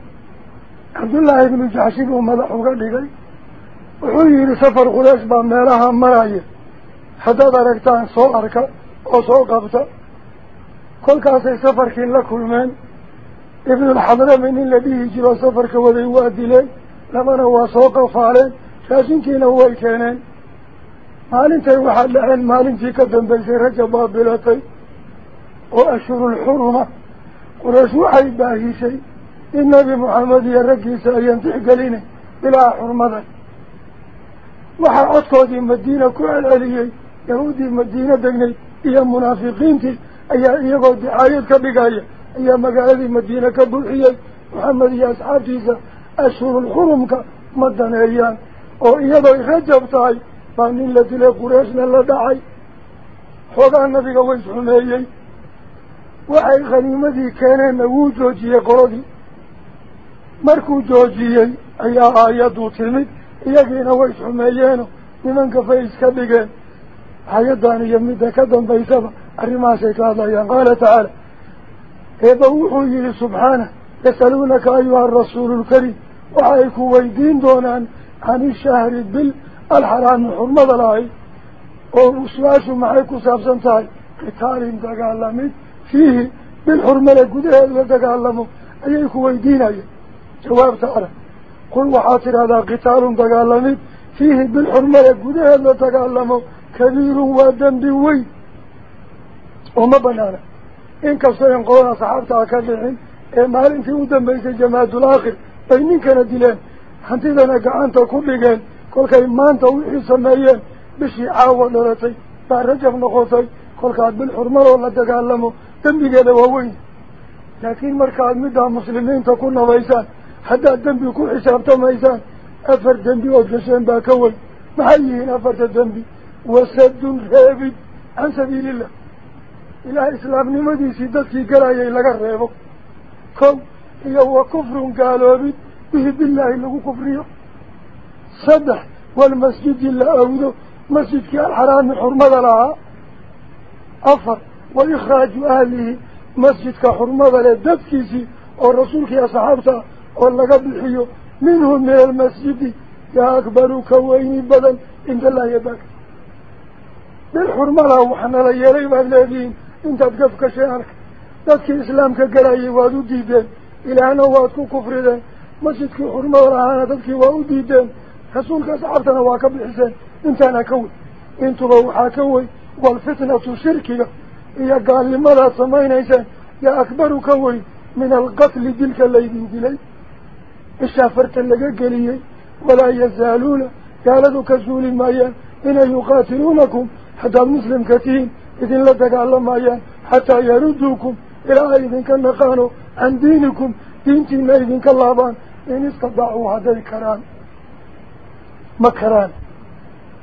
Speaker 2: عبد الله بن جحشب ومدحو قدقي وحوير سفر قلاش باميرها مرايا. حتى دركتان أركا وسو قبطة كل كاسي سفر كين لكل ابن الحضر من الذي يجب سفرك وذي وادي لي لما نوى صوق وفعلين كاسينك نوى الكينين مال انت يوحد لعين مال انت يكذن بلزيرها جباب بلاتي. وأشهر الحرمة ورسوع إباهي شيء. النبي محمد يرقي سأيان تحقليني بلا حرمة. وحاقتك هذه المدينة كوعل أليه يهودي المدينة دقني. إيا منافقينك أيها إيقو دعايتك بقايا daneeyaan oo iyadooy rajab tahay baa nin la dilay qureeshna la dhacay xoogaa nabiga way isxumeeyey waxay khaniimadii keeneenna wuu joojiyey qoladii markuu joojiyey ayaa aayaddu timid iyagiina way isxumeeyeeno nimanka fay iska dhigeen hay-addan iyo midda ka dambaysaba arrimahaasay ka hadlayaan qaala tacaala يبوحوا إلي سبحانه؟ يسألونك أيها الرسول الكريم وعيكوا ويدين دونا عن الشهر بال الحرام حرم ضلعي ومسواش معيكوا سابسنتاي قتالهم تقالمين فيه بالحرم لكده وتقالمه أيكوا ويدين أي. جواب تعالى قل وحاطر هذا قتال تقالمين فيه بالحرم لكده وتقالمه كبير ودن بوي وما بنانا. إن كسرن قولنا صحابته كذلك إما إيه هلين في ودن بيس الجماعة الآخر بينين كان دلان حنتذنا قعانتا كبقان قولك إمانتا وحي سمايان بشي عاوة لرسي تارجف نخوصي قولك أدبن حرمال والله تقالمه دنبي قيدا وهوين لكن مركا المدى المسلمين تكون ويسان حتى الدنبي يكون حسابته ميسان أفر دنبي وفجسين باكوين محيين أفر دنبي وسد هابد عن سبيل الله. Ilaah islaamnimadiisii dadkii galayay laga reebo. Kow iyo wa kufrun gaaloobid bihi billaahi lagu kufriyo. صدح والمسجد اللي أوده مسجد كالحرام حرمة لها أفر وإخراج أهله مسجد كحرمة لدفكيسي والرسول يا صحابته والله قبل حيو منهم من المسجد يا أكبر كويني بدن إن الله يباك بالحرمة لها وحنا ليالي انت بقف كشارك ذاتك الإسلام كقرأي وادو ديدان إلا أنا وادكو كفردان مسجدك حرمة ورعانة ذاتك وادو ديدان حسولك صعبتنا واكب الحسين. انت أنا كوي. انت روحا كوي. والفتنة شركية. يا قال لماذا سمعين إيسان؟ يا أكبر كوي. من القتل دلك اللي دين دلي الشافرت اللي قلي إيه؟ ولا يزالون. قالتك زول المايان إن يقاتلونكم. حتى المسلم كثير. إذن لا تقال مايان حتى يردوكم إلى كان قالوا عن دينكم. دينتنا إذن كاللابان. إن استطاعوا هذا الكرام. مكران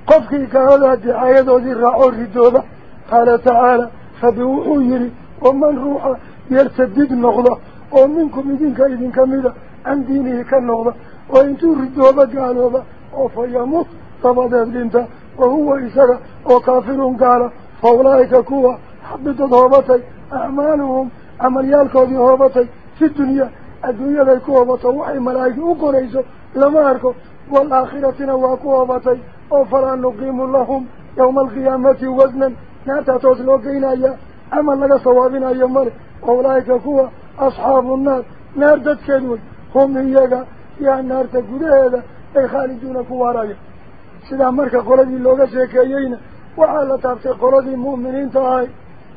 Speaker 2: قفكي كهذا دعاية ذي الرعور ردوبة قال تعالى فبوحو يري ومن روح يرتدد نغضة. ومنكم إذن كإذن كميدة. عن دينه كالنغضة. وإن تردوبة قالوا وفيموت طبعا ابنتا وهو إسرى وكافر قال فأولئك كوا حبت هوبتي أعمالهم عمليالك ذي هوبتي. في الدنيا الدنيا ذي كوبتي وحي ملايك أقريسو لما أركو. والآخرة هوبتي. وفلا نقيم لهم يوم القيامة وزنا. ناتا توسلو قينا أما لك صوابنا يمر أولئك كوا أصحاب النار. نار دتكدون هم إياك يا نار تقول هذا. أي خالدون كوارايا سيدا مركا قولدي لوغا شيكيين وحالا تابتي قولدي مؤمنين تاهي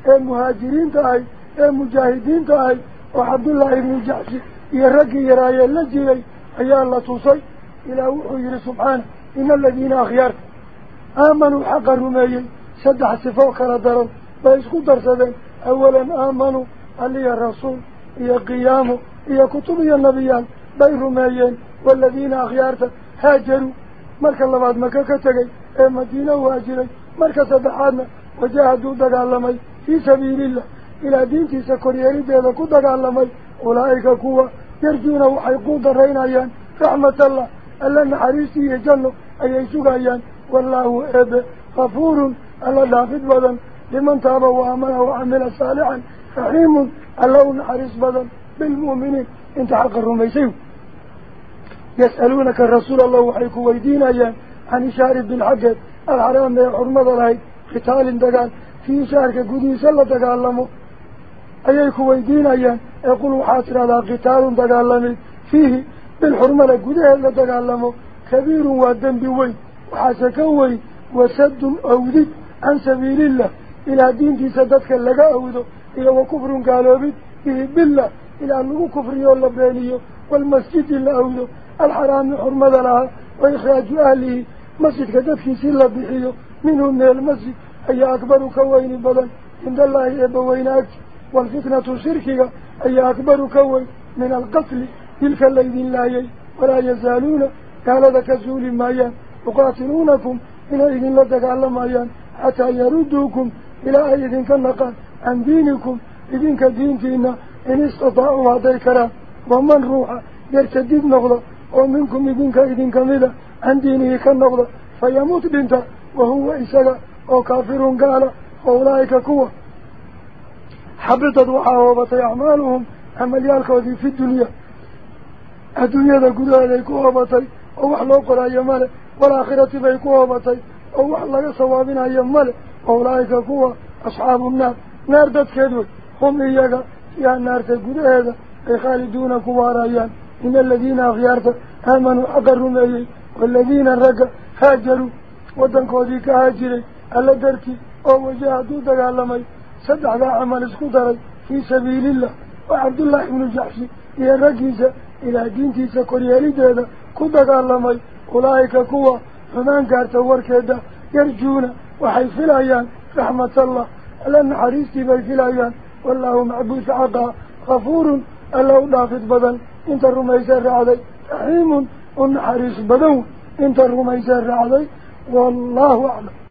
Speaker 2: اي مهاجرين تاهي اي مجاهدين تاهي. وحبد الله ابن جعشي يرقي يرايا اللجيلي أيا الله توصي. إلى وحي سبحانه إن الذين اخيارت آمنوا حق الرميين سدح سفوك لدرم بيسكو درسدين أولا آمنوا اللي الرسول يا قيامه يا كتب يا النبيان. بي رميين والذين اخيارت هاجروا. maka ka tegay ee madiina waajiray مركز الدحادنا وجاهدوا دقالمي في سبيل الله. إلى دين دينك سكريري بيذكو دقالمي أولئك كوا يرجون وحيقوا درين أيان رحمة الله. ألا نحريسي يجلو أي يسوك أيان والله إذا غفور. ألا دافد بذن لمن تاب وآمن وعمل صالحا. رحيم. ألا نحريس بذن بالمؤمنين. انت حق الرميسي يسألونك الرسول الله وحيقوا ويدين أيان عن شارب بن عقد الحرام يا حرمة الله قتال دقال في شارك قديس الله دقالمو أيك ويدين أيام يقول حاصر على قتال دقالمي فيه بالحرمة قديس الله دقالمو كبير والدن بوي وحاسكوي وسد أودد عن سبيل الله. إلى دين في سددك لقى أوده إلى وكفر قالوا به بالله. إلى أنه كفر يولا بينيه والمسجد اللي أوده الحرام مسجد كدفك سلة بحيه منهم من المسجد أي أكبر كوين بلن عند الله إبوينك والفتنة شركك أي أكبر كوين. من القتل تلك لا يي ولا يزالون قال ذاك زول مايان يقاتلونكم إلى إذن لتك مايان حتى يردوكم إلى أيدين كالنقان عن دينكم. إذن كدينتنا إن استطاعوا هذا الكلام. ومن روح يرتدد نغضه ومنكم إذن كمذا عن دينه كالنغضة فيموت بنت وهو إساق وكافر قال أولئك كوة حبطت وحاوبة أعمالهم عمليالك وذي في الدنيا. الدنيا ذا قدها ذي كوابتي ووحلو قرى يمال والآخرة ذي كوابتي ووحلق صوابنا يمال أولئك كوة أصحاب النار. نار دت كدوي هم إياك يا نار تقول هذا خالدون كواريان إن الذين أغيارت آمنوا أقروا مأيي والذين رقا هاجروا ودن كودي كهاجري ألا دركي أو وجاهدوا دقالمي صدع ذا عمل اسكدري في سبيل الله. وعبد الله بن جحشي إلى رقيسة إلى دينتيسة كوريالي دادا كدقالمي أولئك كوا فمان كارتا وركدا يرجون وحي في الأيان رحمة الله. لأن حريستي بي في الأيان والله معبوث عقا غفور الله دافت بدن إنت الرميسان رعدي رحيم ونحرس بدون انت الرميسان رعدي والله أعلم.